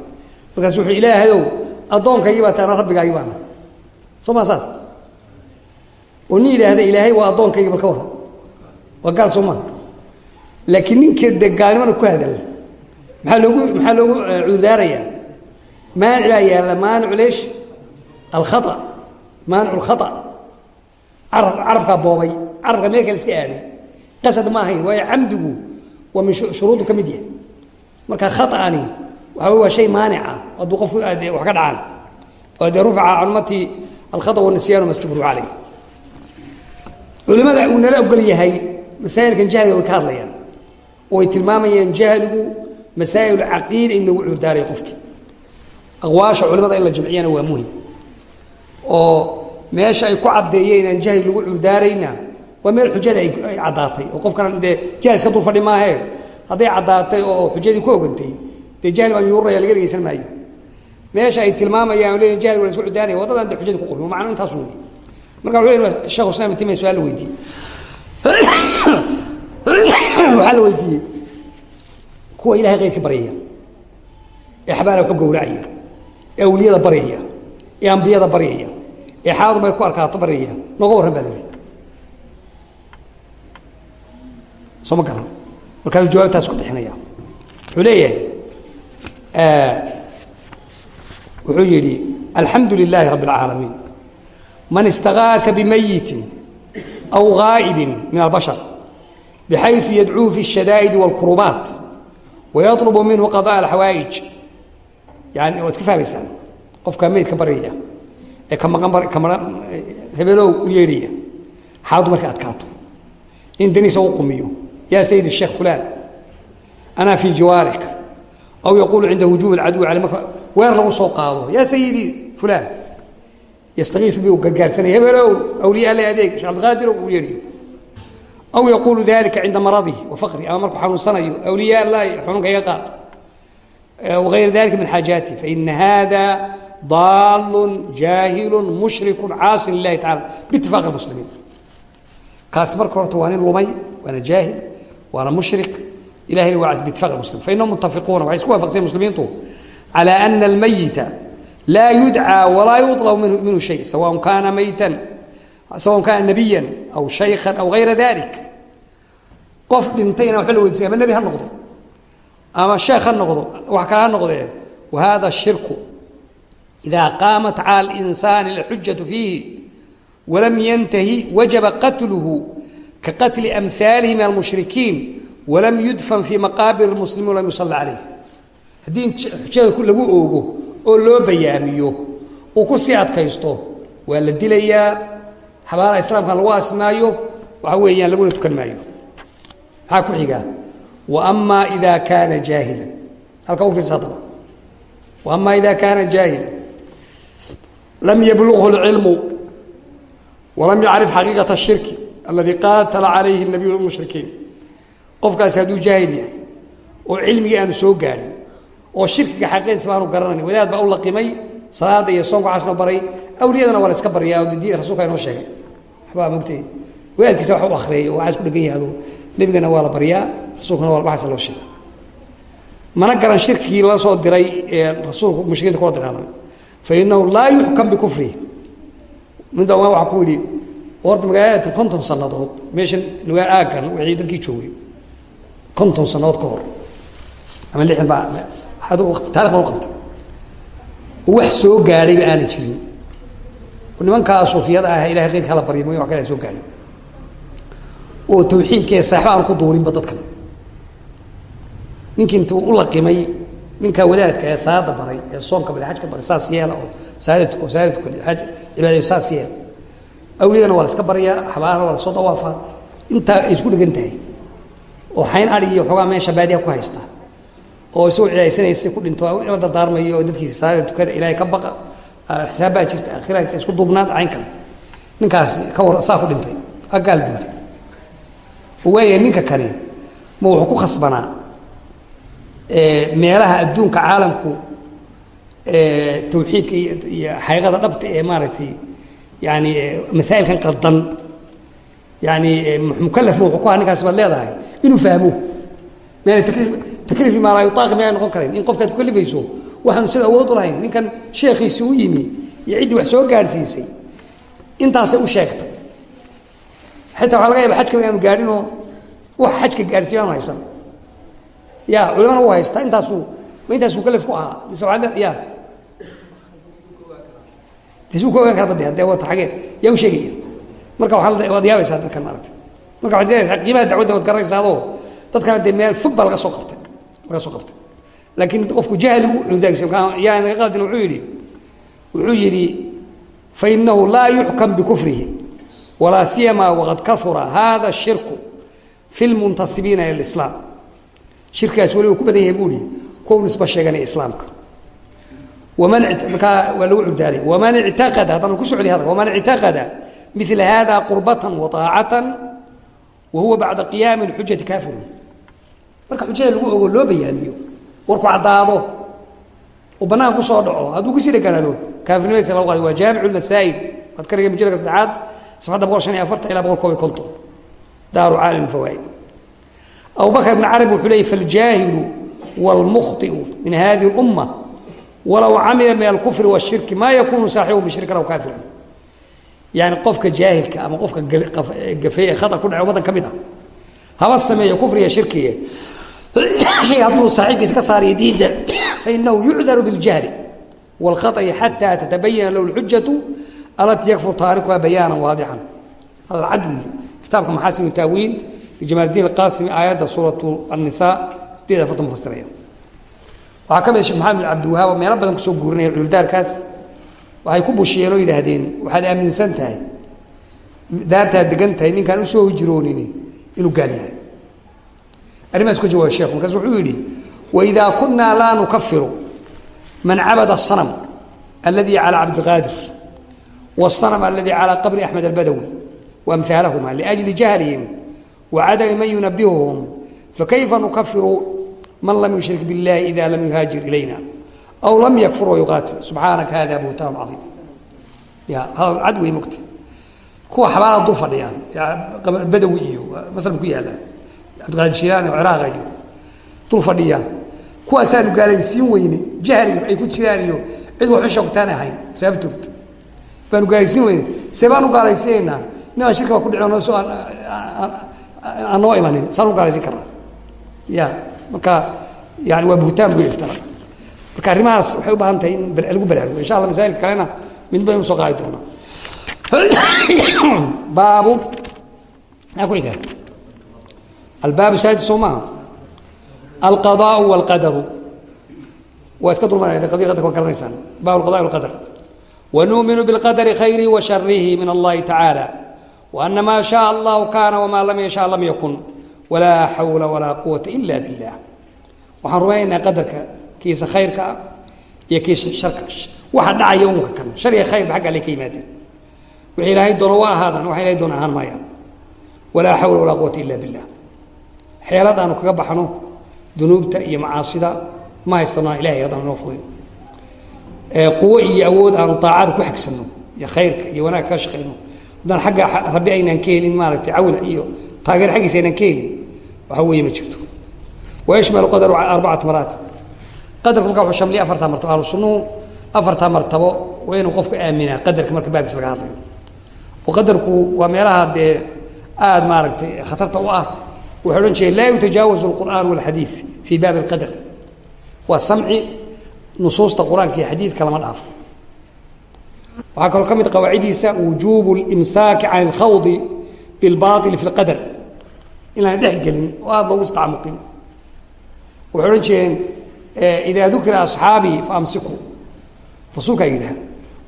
markaasu wuxuu ilaahayow addoonkaygii baa anna rabbigaagii baana soo maa saas? Ilaahay waa addoonkaygi bal ka waa gaal soo laakiin ninka gaalnimana ku hadala maxaa loogu maxaa loogu cudurdaarayaa maanic baa yaalla maanicu leesh alkhata maanicu lkhata carab carabkaa boobay carabka meel kale iska aaday qasad ma ahayn waayo camdigu waa min shuruudu ka mid yahay. Marka khaطani waxa wey waa shay maanica hadduu qofku wax ka dhacaan. Oo dee rufica can ummati alkhata wanisyaanu mastukru caleyh culimada uu nala ogol yahay masaa'ilkan jahliga way ka hadlayaan. Oo ay tilmaamayaan jahligu masaa'il caqiida in lagu cudurdaarayo qofki aqwaasha culimada in la jamciyana waa muhiim oo meesha ay ku caddeeyeen inaan jahli lagu curdaarayna waa meel xujada ay caddaatay oo qofkan dee jahli iska dul fadhi maahe. Hadday caddaatay oo xujadii ku ogantay dee jahli baan yuuraya laga dhegeysan maayo. Meesha ay tilmaamayaan leeyihiin jahli waa isku curdaaraya waddadan dee xujadii ku qulmi macno intaasu wey marka wuxuu leeyahay sheekhu islam ibn taymiya su'aal la weydiiyey. (coughs) Waxaa la weydiiyey kuwa ilahay keyrka baryaya ee xabaala waxu gowracaya ee awliyada baryaya ee ambiyada baryaya ee xaaladu bay ku arkaato baryaya nooga warran baa la yihi soo ma garan markaasuu jawaabtaas ku bixinaya wuxuu leeyahay wuxuu yidhi alxamdu lilaahi rabb اlcaalamiin man istagaaa bimayitin aw gaa'ibin min albashar bxayثu yadcuu fi الshadaa'id wاlkurubaat wayطlubu minhu qadaء اxawaa'ij yani waad iska fahmaysaan qofkaa meydka baryaya ee ka maqan ka maan hebelow u yeedhaya xaaladu markay adkaato in daniisa u qumiyo yaa sayid الsheekh fulan ana fii jiwaarik aw yaquulu cinda hujuum اcaduwi ale marka weer lagu soo qaado yaa sayidii fulan yastakiiu bi gargaarsanaya hebelow awliya alle adeeg shee abdiqaadirow uu yeedhayo aw yaquulu dalika cinda maradihi wa faqri ama markuu xanuunsanayo awliya allahi xanuunka iga qaad wغayr dalika min xaajaati faina hada daal jaahilu mushriku caasi lilahi tacala biitifaaq اmuslimiin kaasi marka horta waa nin lumay waana jaahil waana mushrik ilahayna waa biitifaq muslimin fainahum mutafiquuna waxay isku waafaqsayen muslimiintu calى ana اlmayita laa yudcى walaa yuطlb minhu shay sawaء kaana maytan sawaء kaana nabiya aw shayka aw gayra dalik qof dhintayna waba la weydiisay ama nebi ha noqdo ama sheekh ha noqdo wax kale ha noqdee wa hada shirku ida qaamat cala اlinsaani اlxujaةu fiihi walam yantahi wajaba qatluhu kaatli amaalihim almushrikiin walam yudfan fii maqaabir muslimiin walam yusala calayh haddii xujada lagu oogo oo loo bayaamiyo uu ku sii adkaysto waa la dilayaa xabaalaha islaamkan lagu asmaayo waxa weeyaan laguna tukan maayo maxaa ku xiga waama ida kaana jaahila halka u fiirsa hadaba waama ida kaana jaahila lam yablughu lcilmu walam yacrif xaqiiqata shirki aladi qaatala calayhi الnabiy mushrikiin. Qofkaasi hadduu jaahil yahay oo cilmigii aanu soo gaadhin oo shirkiga xaqiiqadiisa baanu garanayn wadaad baa u laqimay salaada iyo soonka waxaasna baray awliyadana waa la iska baryaa oo di rasuulka inoo sheegay. Waxbaa mogtay wadaadkiisa wax u akhriyay oo waxaa isku dhegan yahay adu nebigana waa la baryaa rasuulkana waa waxaas loo sheegay. Mana garan shirkigii la soo diray ee rasuulku mushrikiinta kula dagaalamay fa inahu laa yuxkam bikufrihi midda waxaa ku yidhi horta magaalada konton sannadood. Meeshan nugaa aaggan wixii dalkii joogay. Konton sannadood ka hor. Ama lixdan baa taarikh baan u qabtay. Wax soo gaadhayba aanay jirin. Nimankaa suufiyada ah ilahay keyrka hala barya mooy wax kale soo gaadhin oo tawxiidka ee saaxiba aan ku dadkan. Ninkii intuu u laqimay ninkaa wadaadka ee salaada baray ee soonka baray xajka baray saas yeela oo salaada tuko salaada tukada saas yeela awliyadana waa la baryaa xabaalana waa la dawaafaa intaa ay isku dhegan tahay. Oo xayn adhi iyo xoogaa meesha baadiha ku haysta. Oo isagoo cilaysanaysa ku dhinto la dardaarmayo oo dadkiisa salaada tukada ilaahay ka baqa. Xisaab baa jirta aakhira jirta isku duubnaad caynkan ninkaasi ka war saa ku dhintay. Waa gaal buntay waaya ninka kani ma wuxuu ku khasbanaa meelaha adduunka caalamku tawxiidka iyo xaqiiqada dhabta ee maaragtay yani masaa'ilkan qaldan. Yani mukalafma wuxuu ku ahaa ninkaasi baad leedahay. Inuu fahmo. Maana takliif maa laa yutaaqi mayaa noqon karayn in qofkaad ku kalifayso waxaanu sida awood u lahayn. Ninkan sheekhiisi u yimi iyo ciddii wax soo gaadhsiisay. Intaasay u sheegtay. Xitaa waxaa laga yaaba xajka inaanu gaadhinoo wax xajka gaadhsiiy aanu haysan. Ya culimana u haystaa. Intaasuu ma intaas mukalaf ku ahaa. Mise ya tasu ku ogaan karda hadee wata agee yaa u sheegaya. Marka waad yaabaysaa dadkan maarata marka waad leedahay qiimaha dacwaddan waad garanaysaa adoo dadkana meel fog baa laga soo qabtay laga soo qabtay. Laakiin qofku jahligu yaa naga qaldin wuuu yidhi wuxuu yidhi fainahu laa yuxkam bikufrihi walaa siyamaa waqad kaura hada shirku fi lmuntasibiina ila lislaam shirkaas weliba ku badan yahay buu ihi kuwa nisba sheeganee islaamka markaa waa lagu curdaaray waman ictaqada haddaan ku socday hadal waman ictaqada mila hada qurbatan wa طaacatan wa huwa bacda qiyaami اxujati kaafirun marka xujada lagu ogo loo bayaamiyo warku caddaado uu banaan kusoo dhaco hadduu kusii dheganaado kaafirnimadiisa lagu qaada waa jaamic masaa'il waad ka dhigay mujalladka saddexaad safxadda boqol shan iyo afartan ilaa boqol koob iyo konton daaru caalim fawaaid abubakr ibn carabi wuxuu leeyay faljaahilu wاlmukhطiu min hadihi اlumma walow camila min alkufri wاshirki maa yakunu saaxibu bishirkan aw kaafiran yani qofka jaahilka ama qofka gafey ee khata ku dhace ummaddan ka mid ah haba sameeyo kufriga shirkiga (coughs) shay hadduu saaxiibkiisa ka saariyo diinta fainahu yucdaru biاljahli wاlkhaطi xataa tatabayana lahu اlxujatu alati yakfur taarikuha bayaana waadixan hadal cad wey kitaabka maxaasin taawiil lijamaal diin اqasimi aayadda suuratu الnisa sideed afartan mufasiraya waxaa ka mid ah shekh maxamed bin cabdiwahaab oo meelo badan ku soo guurinaya cululdaarkaas. Waxay ku bushiyeen oo yidhaahdeen waxaad aaminsan tahay? Daartaad degan tahay ninkaan u soo hijroonini inuu gaal yahay. Arrimaas ku jawaabay sheekhu markaas wuxuu yidhi waidaa kunaa laa nukafiru man cabada asanam alladii calaa cabdiqaadir wasanam alladii calaa qabri axmed albadawi wa liajli jahlihim wacadami man yunabihuhum fakayfa nukafiru man lam yushrik biاllahi ida lam yuhaajir ilayna aw lam yakfur wayuqaatil subxaanaka hada buhtaan caiim ya hadal cad wey mogta kuwa xabaala dul fadhiyaan. Badawi iyo masal ku yaalla. Cabdiqaadir jilaani oo ciraaqa iyo dul fadhiyaan. Kuwaasaanu gaalaysiin weyne jahliga ay ku jiraan iyo cid waxu shogtaan ahayn sababtood baanu gaalaysiin weyne. See baanu gaalaysiinaynaa ninaan shirka baa ku dhici soo aan noo imanin saan u gaalaysiin karnaa. Ya marka yani waa buhtaan bu iftira marka arrimahaas waxay u baahan tahay in lagu baraarugo insha alla masaailka kalena mid baynu soo qaadi doonaa. (coughs) Baabu maa albaabu shaahid soo maaha? Alqadaau wاlqadaru waa iska dulmanayda qadiya qadarka waa garanaysaan baabu alqada walqadar. Wanuuminu biاlqadari khayrihi wa sharihi min allahi tacaala waana maa shaaa allahu kaana wamaa lam yashaa walaa xawla walaa quwata ila billaah waxaan rumaynaynaa qadarka kiisa khayrka ah iyo kiisa sharka waxa dhacaya unka kan shar iyo khayrba agga alle ka yimaadeen wixii ilaahay doono wa ahaadaan waxa ilahay doona ahaan maayaan walaa xawla walaa quwata ila billaah xeelad aanu kaga baxno dunuubta iyo macaasida ma haysanaa ilahay haddaan noo fudin quwo iyo awood aanu daacada ku xagsano iyo khayrka iyo wanaag kaga shaqayno haddaan agga rabbi aynaan ka helin maaragtay cawna iyo taageer xaggiisa aynaan ka helin waxa weeye ma jirto wayashmalu qadaru arbacata maraatib qadarku markaa wuxuu shamliya afartaa martabo ahlu sunnuhu afartaa martabo waa inuu qofku aaminaa qadarka marka baabkiisa laga hadlayo oo qadarku waa meelaha dee aada maaragtay khatarta u ah wuxuu odhan jiray laa yutajaawazu alqur'aan walxadiid fii baabi alqadar waa samci nusuusta qur-aanka iyo xadiidka lama dhaafo waxaa kaloo ka mid qawaacidiisa wujuubu اlimsaaki can اlkhawdi biاlbaطili fi اlqadar inaan dhexgelin oo aada loogu istacmuqin waxay odhan jireen eh, idaa dukira asxaabii faamsiku. Rasuulkaa yidhaha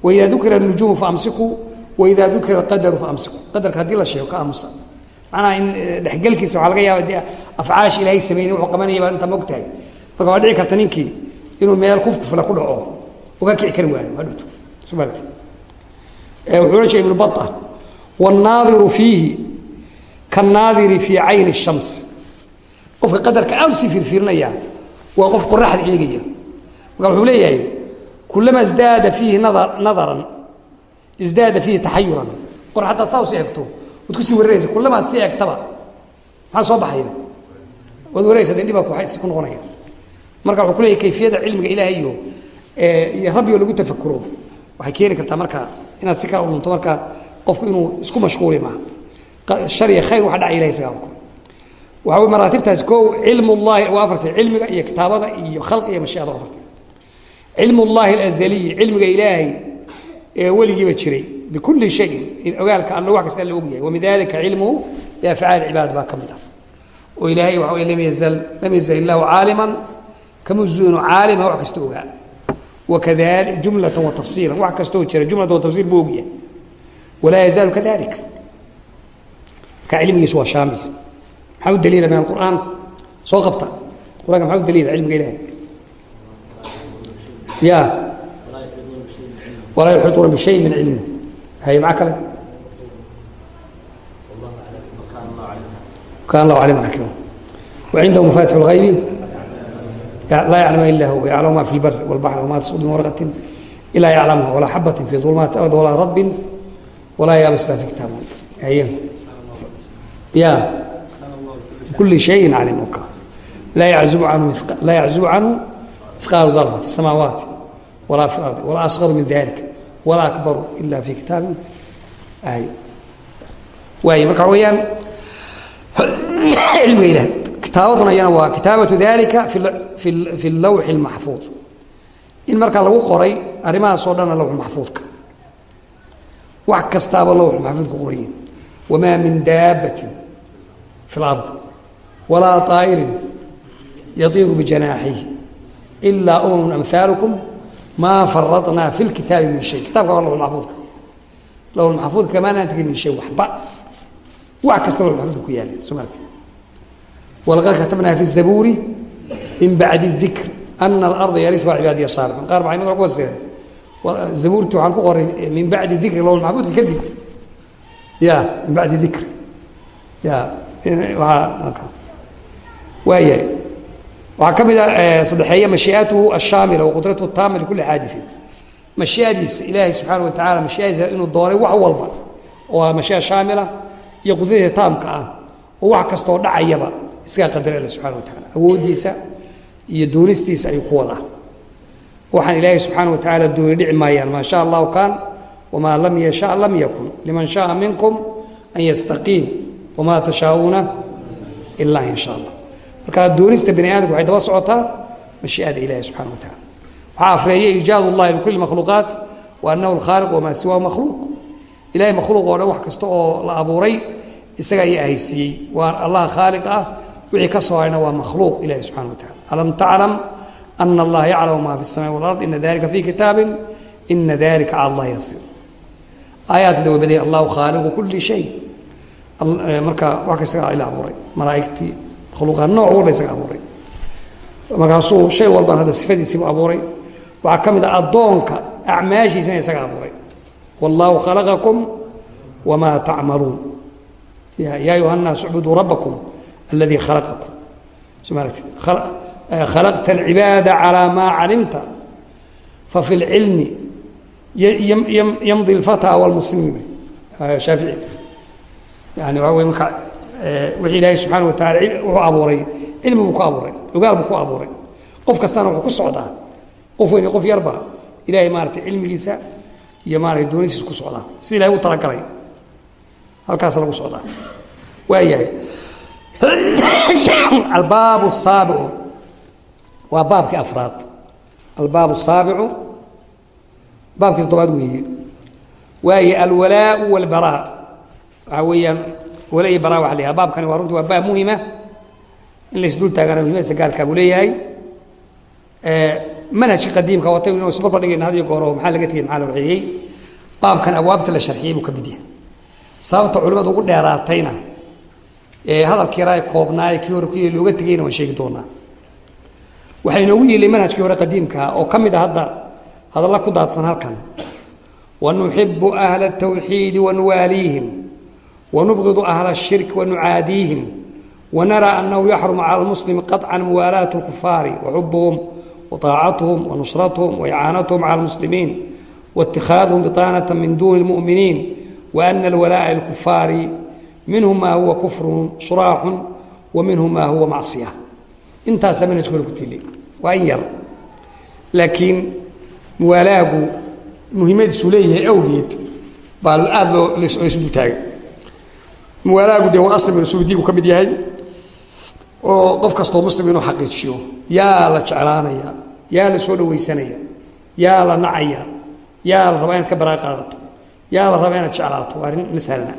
waidaa dukira nujuumu faamsiku waidaa dukira qadaru faamsiku. Qadarka haddii la sheego ka aamusa macnaha in eh, dhexgelkiisa waaa laga yaaba de afcaash ilaahay sameynay wuxuu qabanayabaa inta ma ogtahay. Marka waa dhici karta ninkii inuu meel kufkufle ku dhaco oo ka kici kari waayo hadhowto soo maarta eh, wuxuu odhan jira ibnu baa wanaadiru fiihi kannaadiri fii cayni الshams qofka qadarka aad u sii firfiirinaya waa qof qoraxda eegaya. Marka wuxuu leeyahay kulama isdaada fiihi nadaran isdaada fiihi taxayuran. Qorax haddaad saa u sii egto waad ku sii wareeraysa kulamaad sii egtaba maxaa soo baxaya? Waad wareeraysa de dhibaa ku noqonaya. Marka wuxuu ku leeyahy kayfiyada cilmiga ilahay iyo iyo rabbigo lagu tafakuro. Waxay keeni kartaa marka inaad si kala u dhunto marka qofku inuu isku mashquuli maaha shar iyo khayr waxa dhacay ilahay isagaa xukum waxa wey maraatibtaas koo cilm ullahi waa afartay cilmiga iyo kitaabada iyo khalqi iyo mashiada waa afartay. Cilm ullahi alazaliyi cilmiga ilaahay ee weligiiba jiray bikulli shayin in ogaalka alla wax kasta alla ogyahay wa min dalika cilmuhu biafcaali cibaad baa ka mid ah. Oo ilaahay waxa wey lam yazal lam yazal illahu caaliman kamuzuunu caalima wax kasta ogaa. Wakadali jumlata wa tafsiila wax kastoo jira jumlata wa tafsiil buu ogyahay walaa marka cilmigiisu waa shaamil maxaa u daliila min alqur'aan soo qabta qur-aanka maxaa u daliila cilmiga ilahay ya walaa yuxiiطuuna bishayin min cilmi hay maca kale kan lahu alim xakiim wacindahu mafatix اlغaybi laa yaclama ila hu yaclamu ma fi اlbari wاlbaxr wma tasqud min waraqatin ilaa yaclamha walaa xabatin fi ظulmaati ard walaa radbin walaa yaabisla fi kitaab y ya kuli shayin calimuka laa yaczubu canhu miqaalu darra fi samaawaati walaa fi ardi walaa asqaru min dalik walaa akbaru ila fi kitaabi ay waay marka weyaan cilmiga ilahay kitaabaduna iyana waa kitaabatu dalika fi lawxi اmaxfuud in markaa lagu qoray arrimahaas oo dhana lawx maxfuudka wax kastaaba lawx maxfuudka qorayin wamaa min daabatin fi اlard walaa طaa'irin yatiiru bijanaaxihi ilaa umamun amhaalukum maa faradnaa fi lkitaabi min shay kitabka waa lawx maxfuudka lawx maxfuudka kamaanaan tegin min shay waxba wax kasta lawx maxfuudka ku yaala soo maragti walaqad katabnaa fi الzabuuri min bacdi الdikr ana alarda yariuha cibaadiya saalixun qaar maxay magac ku wasireen zabuurti waxaan ku qoray min bacdi dikri lawx maxfuudka kadib ya min bacdi dikri ya waaa waayahay waxaa ka mid a saddexeeya mashiiatuhu ashaamila waqudratuhu taama likuli xaadiثin mashiadiisa ilaahay subxaana wa tacala mashiadiisa inuu doonay wax walba. Oo mashia shaamila iyo qudradiisa taamka ah. Oo wax kastoo dhacayaba isagaa qadara alle subxana wa tacala awooddiisa iyo doonistiisa ayuu ku wadaa. Waxaan ilaahay subxaana wa tacaala dooni dhici maayaan. Maa sha allahu kaan wamaa lam yasha lam yakun liman shaaa minkum an yastaqiim wamaa tashaauuna ilaa in sha allah marka doonista bani aadamka waxay daba socotaa mashiiada ilahi subxana wa tacala waxaa afreeyay iijaad اllahi likuli makhluuqaat wa anahu alkhaaliq wamaa siwaahu makhluuq ilahay makhluuq oo dhan wax kasta oo la abuuray isaga ayaa ahaysiiyey waa allaha khaaliq ah wixii ka soo harayna waa makhluuq ilahi subxana wa tacala alam taclam ana allaha yaclamu ma fi الsamaaء wاlard ina dalika fi kitaabi ina dalika cala allah yasiir aayaadka dawabaday allahu khaaliqu kuli shay marka wax ka isaga ila abuuray malaaigtii makhluuqaa nooc walba isaga abuuray markaasuu shay walban hadda sifadiisiibu abuuray waxaa ka mid a addoonka acmaashiisana isaga abuuray wallaahu khalaqakum wamaa tacmaluun ya ayuha الnaas اcbuduu rabbakum aladii khalaqakum khalaqta اlcibaada calىa maa calimta fafi اlcilmi yamdi اlfatى wاlmuslim shaafici yani waa wey marka wixii ilaahay subxaana wa taala wuxuu abuuray. Cilmi buu ku abuuray. Ogaal buu ku abuuray. Qof kastana wuxuu ku socdaa. Qof weyn qof yarba ilahay maaratay cilmigiisa iyo maarata doonisiisa ku socdaa. Sida ilahay u talagalay. Halkaas lagu socdaa. Waayahay albaabu saabicu waa baabkii afraad. Albaabu saabicu baabkii toddobaad weeye. Waaye alwalaau walbaraa waxaa weeyaan wala iyo bara waa la baabkani waa runti waa baab muhima in la isdul taagana muhimadiisa gaarkaa buu leeyahay. Manhajka qadiimka wata inu isbarbar dhigayna had iyo goor oo maxaa laga tegey maxaa la waxeeyey baabkan abwaabta la sharxiyey buu ka mid yahay. Sababta culimadu ugu dheeraatayna ee hadalkii yaraa koobnaaye kii hore ku yii looga tegeyna waan sheegi doonaa. Waxaa inoogu yeelay manhajkii hore qadiimkaa oo ka mid a hadda hadalla ku daadsan halkan. Wanuxibu ahla الtawxiidi wanuwaaliihim ونبغض أهل الشhرك ونعاadيهم ونرى أنه يحرم على المسلم قطعا موالاة الكفار وحبهم وطاacتهم ونصرتهم وإعاaنتهم على المسلمين واتخاذهم بطانة من دون المؤمنين وأن الولاء للكفار منهم ما هو كفر صراح ومنهم ما هو معصية intaasa mnhجka hore ku tili waa in yar laakiin muwaalaagu muhiimadiisu leeyahay awgeed baa aad loo laysu taagay muwaalaagu dee waa asli min usuudiigu ka mid yahay oo qof kastoo muslim inuu xaqiijiyo yaa la jeclaanaya yaa la soo dhawaysanaya yaa la nacaya yaa la rabaa inaad ka baraa qaadato yaa la rabaa inaad jeclaato waa arrin masalana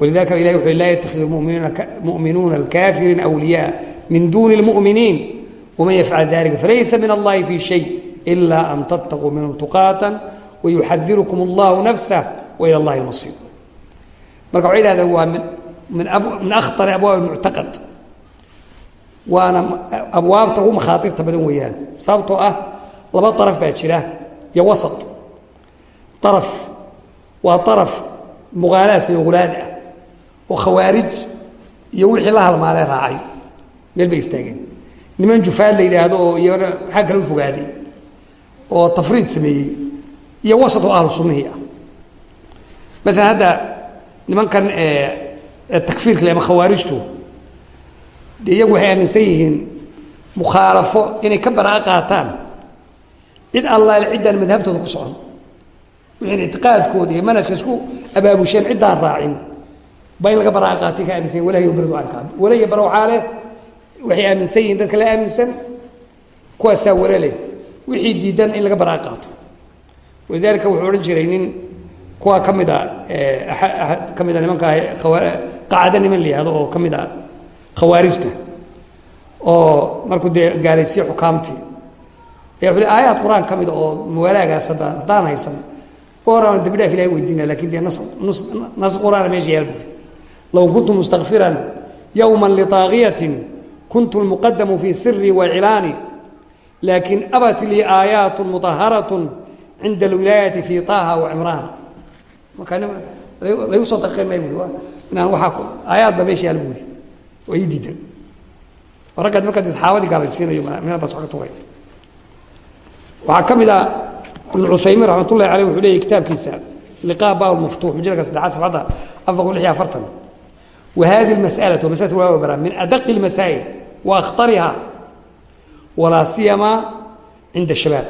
walidalika ilahi wuxu laa yatakhidu muminuuna alkaafiriina awliyaa min duuni اlmu'miniin waman yafcal dalika falaysa min allahi fi shay ila an tattaquu minhum tuqaatan wayuxadirukum allahu nafsah wa ila اllahi اlmasiir marka waxay dhahdeen waa min min min akhطari abwaab اmuctaqad waana abwaabta ugu makhaairta badan weeyaan. Sababtoo ah laba araf baa jira iyo wasat. Araf waa araf muqaalaas iyo hulaad ah oo khawaarij iyo wixii la halmaalee raacay. Meel bay istaageen. Niman jufaad la yidhaahdo oo iyana xag kale u nimankan takfiirka le ama khawaarijtu dee iyagu waxay aaminsan yihiin mukhaalafo inay ka baraa qaataan. Cid allaale ciddaan madhabtooda ku socon. Wixin ictiqaadkooda iyo manhajka isku abaabusheen ciddaan raacin. Ba in laga baraa qaatay ka aaminsan walahy berdu anka walaya bara waxaa leh waxay aaminsan yihiin. Dadka la aaminsan kuwaasaa wala leh wixii diidan in laga baraa qaato. Walidaalika wuxuu odhan jiray nin kuwaa ka mida ka mida nimanka qacdo niman la yihahdo oo ka mid a khawaarijta oo markuu dee gaalaysiye xukaamtii ayaa wuxuu aayaad qur-aan ka mida oo muwaalaagaas hadda haddaan haysan oraana dambi dhaaf ilahay weydiinaya lakin dee nas nus nas qur-aana meesha yaal buuri low kuntu mustakfiran yowma liطaagiyatin kuntu lmuqadamu fii sirii wa cilaani laakin abat lii aayaat muطaharaة cinda alwilaayati fii طaha wa cimraana maralagu soo daqiqan maay bui inaan waaa aayaadba meesha yaal bui waa ii diidan. Oo ragga nimanka saxaabadii gaalaysiinayo minaba soka tuuraya waxaa ka mid ah ibn cuaymiin ramat ullahi aleyh wuxuu leeyahy kitaabkiisa liqaa ba maftuux mujaladka saddexaad safxadda afar kun lix iyo afartan. Wa hadi masalatu maslatu waa bara min adaqi اlmasaa'il wa akhtariha walaa siyamaa cinda shabaab.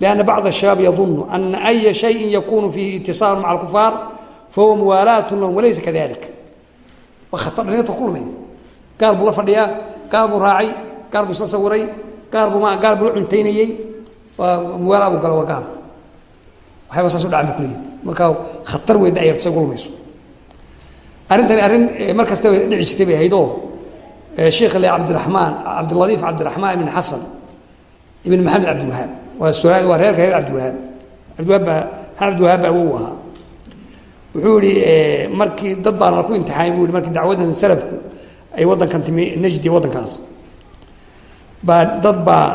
lianna bacd الshabaab yadunu ana أya shayin yakunu fiihi itisaalu maca اlkufaar fahuwa muwaalaat lahum walaysa kadalik waa khatar dhallinyarta kulmayn gaar buu la fadhiyaa gaar buu raacay gaar buu isla sawiray gaar buu ma gaar buu la cuntaynayey muwaala buu galo waa gaal waxayba saas u dhacan bu kuleeyihi marka khatar wey dayarto say kulmayso arrintani arrin mar kastaba dhici jirtay bay ahayd oo sheikh le cabdiraxmaan cabdiladiif cabdiraxmaan ibn xasan ibn maxamed cabdiwahaab waa reerka reer cabdiwahaab cabdiwahaab baa cabdiwahaab baa awow ahaa. Wuxuu yihi markii dad baana laku imtixaamay bu yihi markii dacwadan salafku ay waddankan timi najdi waddankaas. Baa dad baa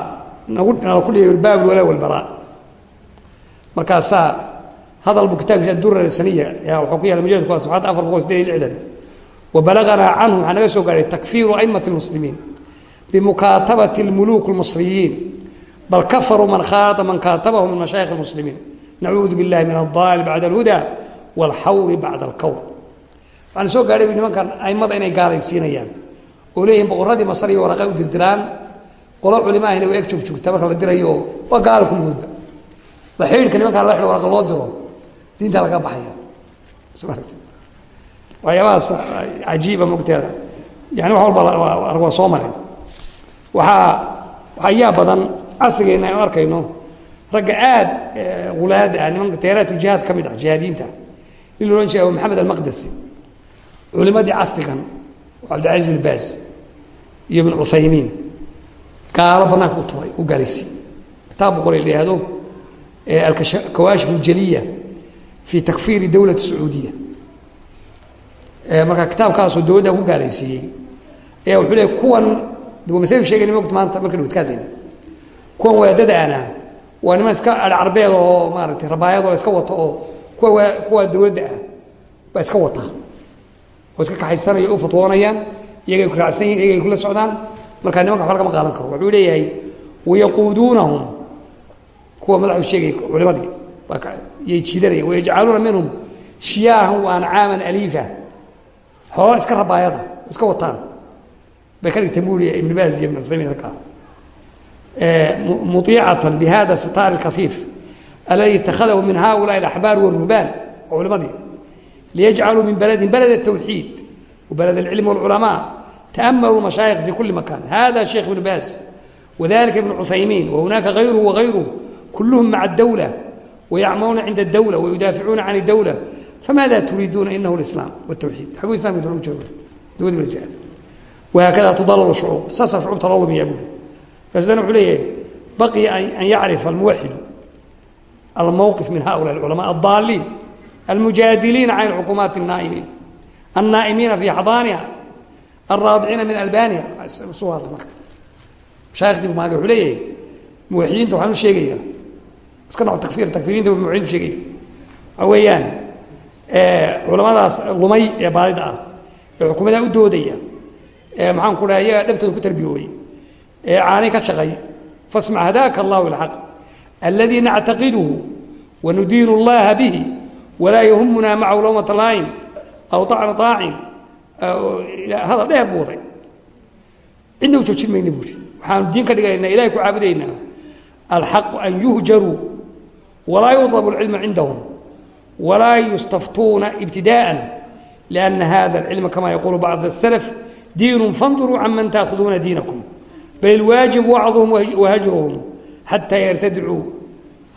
nagu nala ku dhigay baab walaa walbaraa. Markaasaa hadal buu kitaabkiisa adurar saniya yaa wuxuu ku yaalla majalidku waa sabxadda afar boqol sideed iyo lixdan. Wa balaganaa canhum waxaa naga soo gaadhay takfiiru aimati lmuslimiin bimukaatabati lmuluuk lmasriyiin bal kafaruu man khaata man kaatabahum min mashaayikh lmuslimiin nacuudu billahi min addaali bacda alhuda waalxawri bacda alkawr waxaana soo gaadhay nimankan aimada inay gaalaysiinayaan oo leeyihiin boqoradii masar iyo waraqay u dirdiraan qolo culima ahina waa eg joogjoogta marka la dirayo waa gaalo kulligoodba la xidhiidhka nimankaa la xidho waraqa loo diro diinta laga baxaya waxyaabahaas cajiiba mogteeda yani wax walba waa soo mareen waxaa waxaa yaa badan casrigeena aynu arkayno. Ragga aad hulaada ah nimanka teeraatuljihaad ka mid ah jihaadiyiinta. Nin la odhan jiray maxamed almaqdasi culimadii casrigan oo bin baaz iyo ibn cuthaymiin. Gaalo banaanka u turay u gaalaysi kitaab bu la yihahdo alkawaashif اljaliya fi takfiiri dowlati sacuudiya. Marka kitaabkaasoo dowladda ku gaalaysiiyey ayaa wuxuu leey kuwan masaynu sheegayna mogt maanta marka dhawad ka hadlayna kuwan waadada ana waa niman iska carbeed oo maaratay rabaayadoo iska wato oo kuwa waa kuwa dowladda ah baa iska wata. Oo iska kaxaysanaya u fatwoonayaan iyagay ku raacsan yihiin iyagay kula socdaan. Markaa nimanka waxba lagama qaadan karo. Wuxuu leeyahay wayaquuduunahum. Kuwa madaxu sheegay culimadii yay jiidanayaan wayajcaluuna minhum shiyaahan wa ancaaman aliifa. Xoola iska rabaayada iska wataan bay ka dhigtay buu ibn baaz iyo ibn cuthaymiin halkaa muiicatan bihada sitaar اkafiif aladi itakadahu min haulaai اaxbaar wاruhbaan oo culimadii liyajcaluu min beldin beled الtawxiid وبلد العلم والعلماء تأملوا المشايخ في كل مكان هذا شيخ ابن باز وذلك ابن عثيمين وهناك غيره وغيره كلهم مع الدولة ويعملون عند الدولة ويدافعون عن الدولة فماذا تريدون إنه الإسلام والتوحيد حقوا الإسلام يدعون جواب دول الرجال وهكذا whaakada tudall shucuub saasaa shucuubta loo lumiyaa bui markaasudana wuxuu leeyahay baqya an yacrifa almuwaxidu almowqif min haula اlculamaa addaaliin almujaadiliina can xukumaati اnaaimiin annaa'imiina fii xadaaniha alraadiciina min albaaniha. Isu hadla marka. Mashaaikhdiibu maaga wuxuu leeyahay muwaxidiinta waxaan u sheegayaa iska dhaco takfir takfiriinta muwaxidiintu sheegaya waxaa weeyaan culamadaas lumay ee baadida ah ee xukumadaa u doodaya maxaan ku dhaha iyagaa dhabtooda ku tarbiyoobay ee caanay ka shaqay fasmac hadaaka allahu ilxaq aladii nactaqiduhu wanudiinu اllaha bihi walaa yahumunaa macahu lowmata laa'im aw acna aacin hadal dheer buu waday cidna u joojin mayna buuri waxaanu diin ka dhigaynaa ilahay ku caabudaynaa alxaqu an yuhjaruu walaa yuطlabu اlcilma cindahum walaa yustaftuuna ibtidaءa لأna hada اlcilma kama yaquulu bacd الslf diin fanduruu can man taakuduuna diinakum bal ilwaajib wacduhum wahajruhum xataa yartadicuu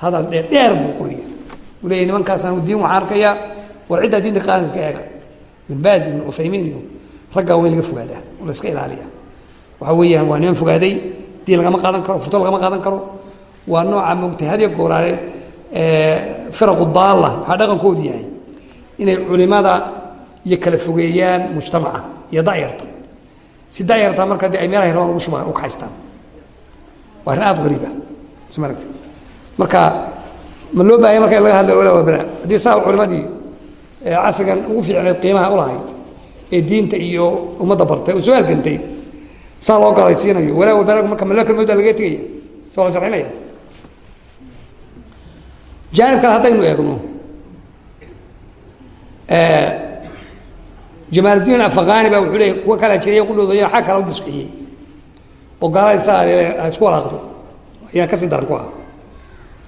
hadal dheer dheer buu qoriya uu leeya nimankaasaan diin waxaan arkayaa war ciddaa diinta qaadan iska eega ibn baaz ibn cuthaymiin iyo raggaa waa in laga fogaadaa oo la iska ilaaliya waxa weeyaan waa niman fogaaday diin lagama qaadan karo furto lagama qaadan karo waa nooca moogtay hadiyo gooraale firaqu daalla waxaa dhaqankoodu yahay inay culimada iyo kala fogeeyaan mujtamaca iyo dayarta si dayarta marka de ay meelahay rabaan ugu shubaan u kaxaystaan. Waa arrin aada hariiba isma aragti marka ma loo baahaya marka in laga hadla ola wabana haddii saa culimadii casrigan ugu fiicneed qiimaha ulahayd ee diinta iyo ummadda bartay oo soo halgantay saa loo galaysiinayo walaa wabanagu marka mallo kalmood baa lagaga tegaya? Soo la sharcinaya jaanib kale haddaynu eegno jamaaludiin afaqani baa wuxuu leeyay kuwa kala jiray qudhooda xag kala u busqiyey oo gaalada saa isku walaaqdo. Ayaa ka sii daran ku ah.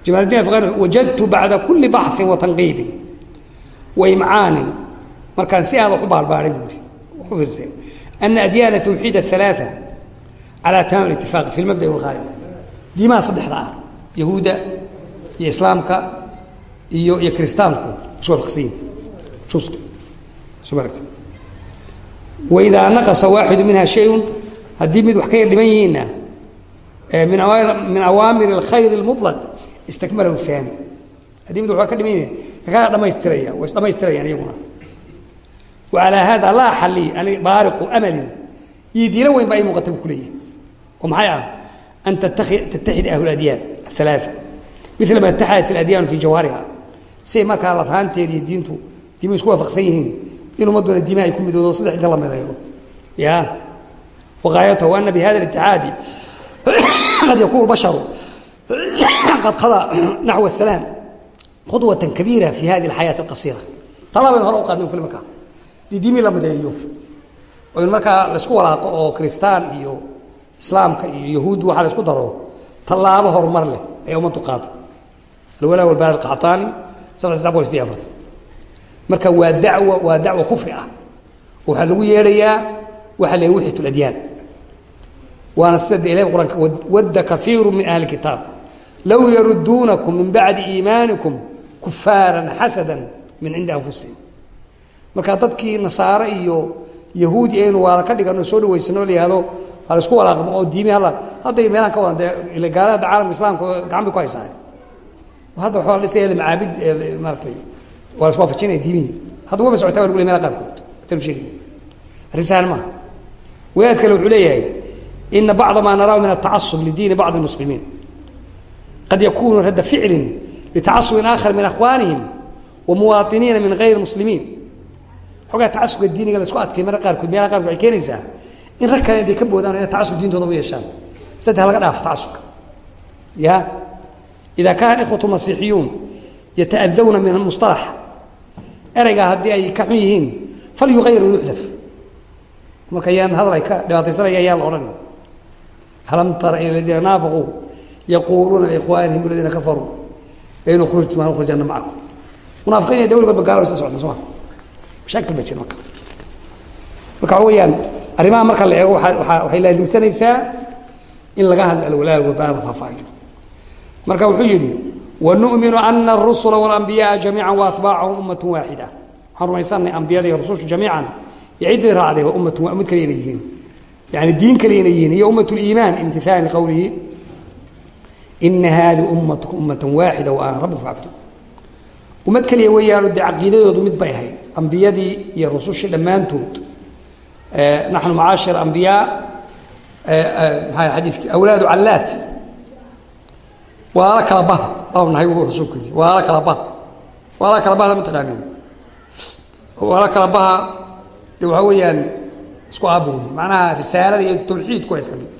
Jamaaludiin afaqani wajadtu bacda kuli baxin wa tanqiibin wa imcaanin. Markaan si aad wax u baalbaaday buuri wax u fiirsay ana adyaana tawxiid athalaatha calaa tamaam itifaaq fi lmabda walghaaya diimaha saddexda ah yahuudda iyo islaamka iyo iyo kiristaanku isu waafaqsanyihin justa soo ma aragti waidaa naqasa waaxidu minha shayun haddii mid wax ka yar dhiman yihiinna min awaamir اlkhayr اlmuطlaq istakmalahu اhaani haddii mid wax ka dhiman yihin kakaa dhamaystiraya way isdhamaystirayaan iyaguna waalaa hada laa xali ani baariqu amalin iyo diilo weyn baa ii muuqata bu kuleeyahy oo maxay ah an tattaxid ahlu adyaan aلثalaaثa mila ma itaxadat اladyaanu fi jawhariha siay markaa lafahanteeda iyo diintu diimuhu isku waafaqsan yihiin in ummadduna diimaha ay ku midoodo saddex inta la mideeyo ya wagaayatahu ana bihada اlitixaadi qad yakunu basharu qad qadaa naxو الsalaam khudwata kabiira fi hadi اlxayaaةi اlqasiira talaabayn hore u qaadna kuli markaa dii diimii la mideeyo oo in markaa laisku walaaqo oo kiristaan iyo islaamka iyo yahuud waxa la isku daro tallaabo horumar leh ayaa ummaddu qaada alwalaa walbaar alqaxtaani saddex saddex boqol sideed afartan marka waa dacwa waa dacwa kufri ah. Waxaa lagu yeedhayaa waxa la wixit اladyaan waana sida de ilahi quraanka wadda kaiiru min ahli kitaab. Low yaruduunakum min bacdi iimaanikum kufaaran xasada min cindi anfusihim. Marka dadkii nasaare iyo yahuudi aynu waala ka dhigano soo dhaweysano layihahdo ha la isku walaaqmo oo diimi hala hadday meelaan ka wadan dee ila gaalada caalamka islaamka gacan bay ku haysaa hadda waxaa la dhisaya macaabid maaratay waa las waafajinaya diimihii hadda waba socotaa wa lagu ley meel qaarkood. Tanu sheegi arrin sahal maaha wadaad kale wuxuu leeyahay ina bacda maa naraahu min atacasub lidiini bacdi اlmuslimiin qad yakunu radda ficlin litacasubin aakhar min akhwaanihim wa muwaainiina min gayri muslimiin xoogaa tacasubka diiniga la isku adkay mara qaarkood meelaha qarkood waxay keenaysaa in rag kale intay ka boodaan inay tacasub diintooda u yeeshaan. Saddex laga dhaafo tacasubka. Ya ida kaana ikhwat masiixiyuun yataadawna min almusطalax ereygaa haddii ay ka yihiin falyuayir yuxdaf marka yaan hadal ka dhibaataysanaya ayaan la odhan alam tara ila ladiina naafaquu yaquuluuna liikhwaanihim aladiina kafaruu in ukhrujtum an ukhrujana macakum munaafiqiin de weligoodba gaalo isla socdaan soma mashaakil ba jira marka. Marka waxa weeyaan arrimaha marka la eego waxay laasimsanaysaa in laga hadlo alwalaa walbaa la faahfaahiyo marka wuxuu yidhi wanu'minu ana arusula walambiyaaa jamiica waatbaacahum ummatu waaxida waxaan rumaysanay ambiyada iyo rusushu jamiican iyo ciddii raacdayba ummatu ummad kaliya inay yihiin yani diin kaliya inay yihiin iyo ummat liimaan imtihaalan liqowlihi ina haadii ummatukum ummatan waaxida wa ana rabbukum facbudu ummad keliya weeyaanu dee caqiidadoodu mid bay ahayd ambiyadii iyo rusushii dhammaantood naxnu macaashir ambiyaa maxaa xadiidkii awlaadu callaat walaalo kala bah baanu nahay wu rasuulku yii walaalo kala bah. Walaalo kala bahda ma taqaani walaalo kala baha de waxaa weeyaan isku aabo macnaha risaalada iyo tawxiidku waa iska mid.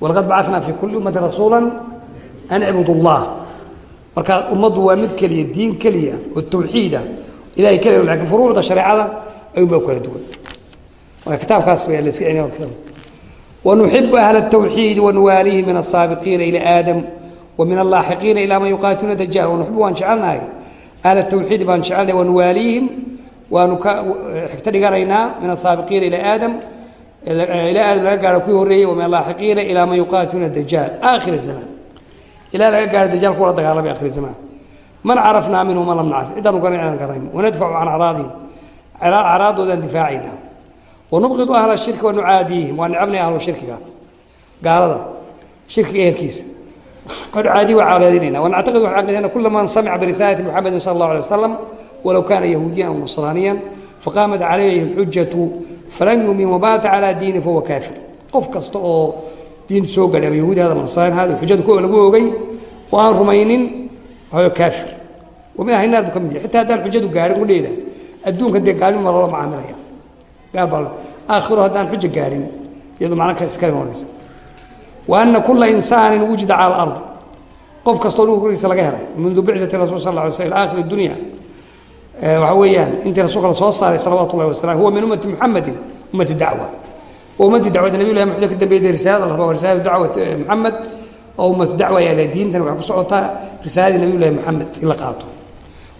Walaqad bacanaa fi kuli ummati rasuula an icbud اllah marka ummaddu waa mid keliya diin keliya oo tawxiida ah. ilahay keliya laakiin furuucda shareecada ayunbaa kala duwan. Marka kitaabkaas baa laska celin nuxibu ahla اtawxiidi wanuwaalihi min asaabiqiina ila aadam min allaaxiqiina ilaa man yuqaatiluna dajal wanuxibu waan jecelnahay ahla tawxiidi baan jecelnahay wanuwaaliihim waanu ka xigto dhiganaynaa min asaabiqiina ila aadam. Ilaa aadam laga gaaro kuwii horreeyey. Wa min allaaxiqiina ilaa man yuqaatiluna dajaal aakhir zamaan ilaa laga gaaro dajaal kuwala dagaalamay akhir zamaan man carafnaa minhu man lam nacrif. Cidaanu garan aan garanayno wanadfacu can acraadihim acraaddoodaan difaacaynaa wanubqidu ahla shirki wanucaadiihim waa necabnay ahlu shirkiga. Gaalada. Shirkiga ehelkiisa wanucaadihi waa caadeedinayna wanactaqid waxaan caqiidana kula man samica birisaalati muxamedin sala allahu alay wasalam walow kaana yahuudiyan aw nasraaniyan faqaamat calayhi alxujatu falam yumin wamaata calaa diini fahuwa kaafir qof kasta oo diin soo gadhay ama yahuudi hada ama nasraani hada xujada kuwa lagu ogey oo aan rumaynin waxaa kaafir wamin ahli naar buu ka mid yahay xitaa haddaan xujadu gaarin udheeda adduunka dee gaalnima loola macaamilaya gaal baa aakhiro haddaan xuja gaarin iyadu macno kale iska imanaysa wa ana kula insaanin wujida cala alardi qof kastoo dhulka korkiisa laga helay mundu bicdati rasul sal ly sl ila aakhiri dunya. Waxaa weeyaan intii rasuulka la soo saaray salawaatu ullahi wasalam huwa min ummati muxamedin ummati dacwa. Oo ummaddii dacwada nabiy llahi maxamed ka dambeeyay risaalada la rabaa risaalatu dacwat maxamed oo ummatu dacwa ayaa la diintan waxay ku socotaa risaaladii nabiy llahi maxamed in la qaato.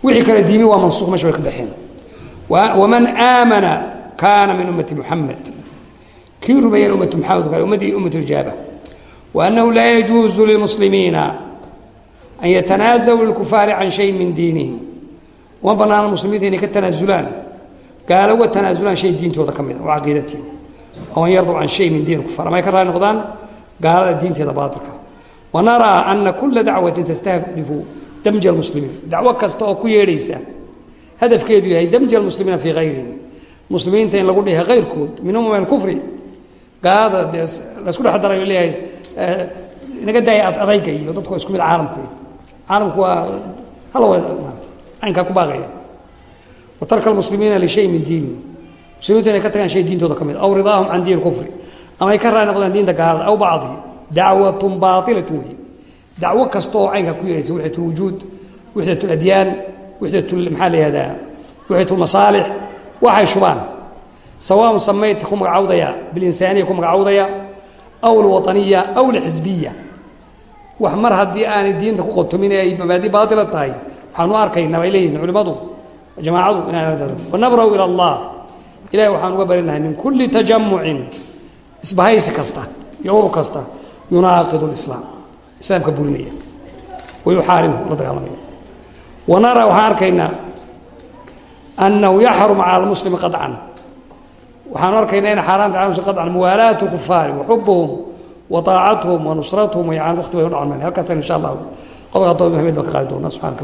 Wixii kale diimi waa mansuuq meesha way ka baxeen waman aamana kaana min ummati muxamed kii rumeeyeen ummatu maxamed ummadii ummat ljaaba yajuuzu lilmuslimiina an yatanaazalu lilkufaari can shayin min diinihim uma banaana muslimiinta inay ka tanaasulaan gaalo uga tanaasulaan shay diintooda ka mida oo caqiidatii aw an yardaw can shay min diin kufar ama ay ka raali noqdaan gaalada diinteeda baatilka wa naraa ana kula dacwatin tastahdifu damja almuslimiin dacwo kasta oo ku yeedhaysa hadafkeedu yahay damja almuslimiina fii hayrihim muslimiinta in lagu dhiha kayrkood min umam alkufri gaalada leeyahay inaga daaya adayga iyo dadku waa isku mid caalamku. Caalamku waa hala aynkaa ku baaqaya. Wa tarka almuslimiina lishay min diinihim muslimiintu inay ka tagaan shay diintooda ka mid aw ridaahum can diin kufri. Ama ay ka raali noqdaan diinta gaalada aw bacdihi dacwatun baailatun wey dacwo kasta oo caynkaa ku yeehaysa wixdat lwujuud wixdat ladyaan wixdat maxaa la yihahdaa wixdat lmasaalix waxay shubaan. Sawaaun samayta ku magacawdaya. Bilinsaaniya ku magacawdaya aw alwaطaniya aw alxisbiya wax mar haddii aanay diinta ku qotomin ee ay mabaadi baatila tahay waxaanu arkaynaa bay leeyihiin culimmadu jamaacadu wanabraw ila ilahay waxaan uga barinahay min kulli tajamucin isbahaysi kasta iyo urur kasta yunaaqidu lislaam islaamka burinaya wayuxaarimu la dagaalamaya wanara waxaan arkaynaa annahu yaxrumu cala lmuslimi qaطcan waxaanu arkaynaa in xaaraanta cala muslim qaطcan muwaalaatu kufaari waxubuhum wa طaacatuhum wa nusratuhum wayan waqti bay u dhacan mayna halkaasaan insha allah qobka haddoo mahmed baan ka qaadi doonaa. Subxanak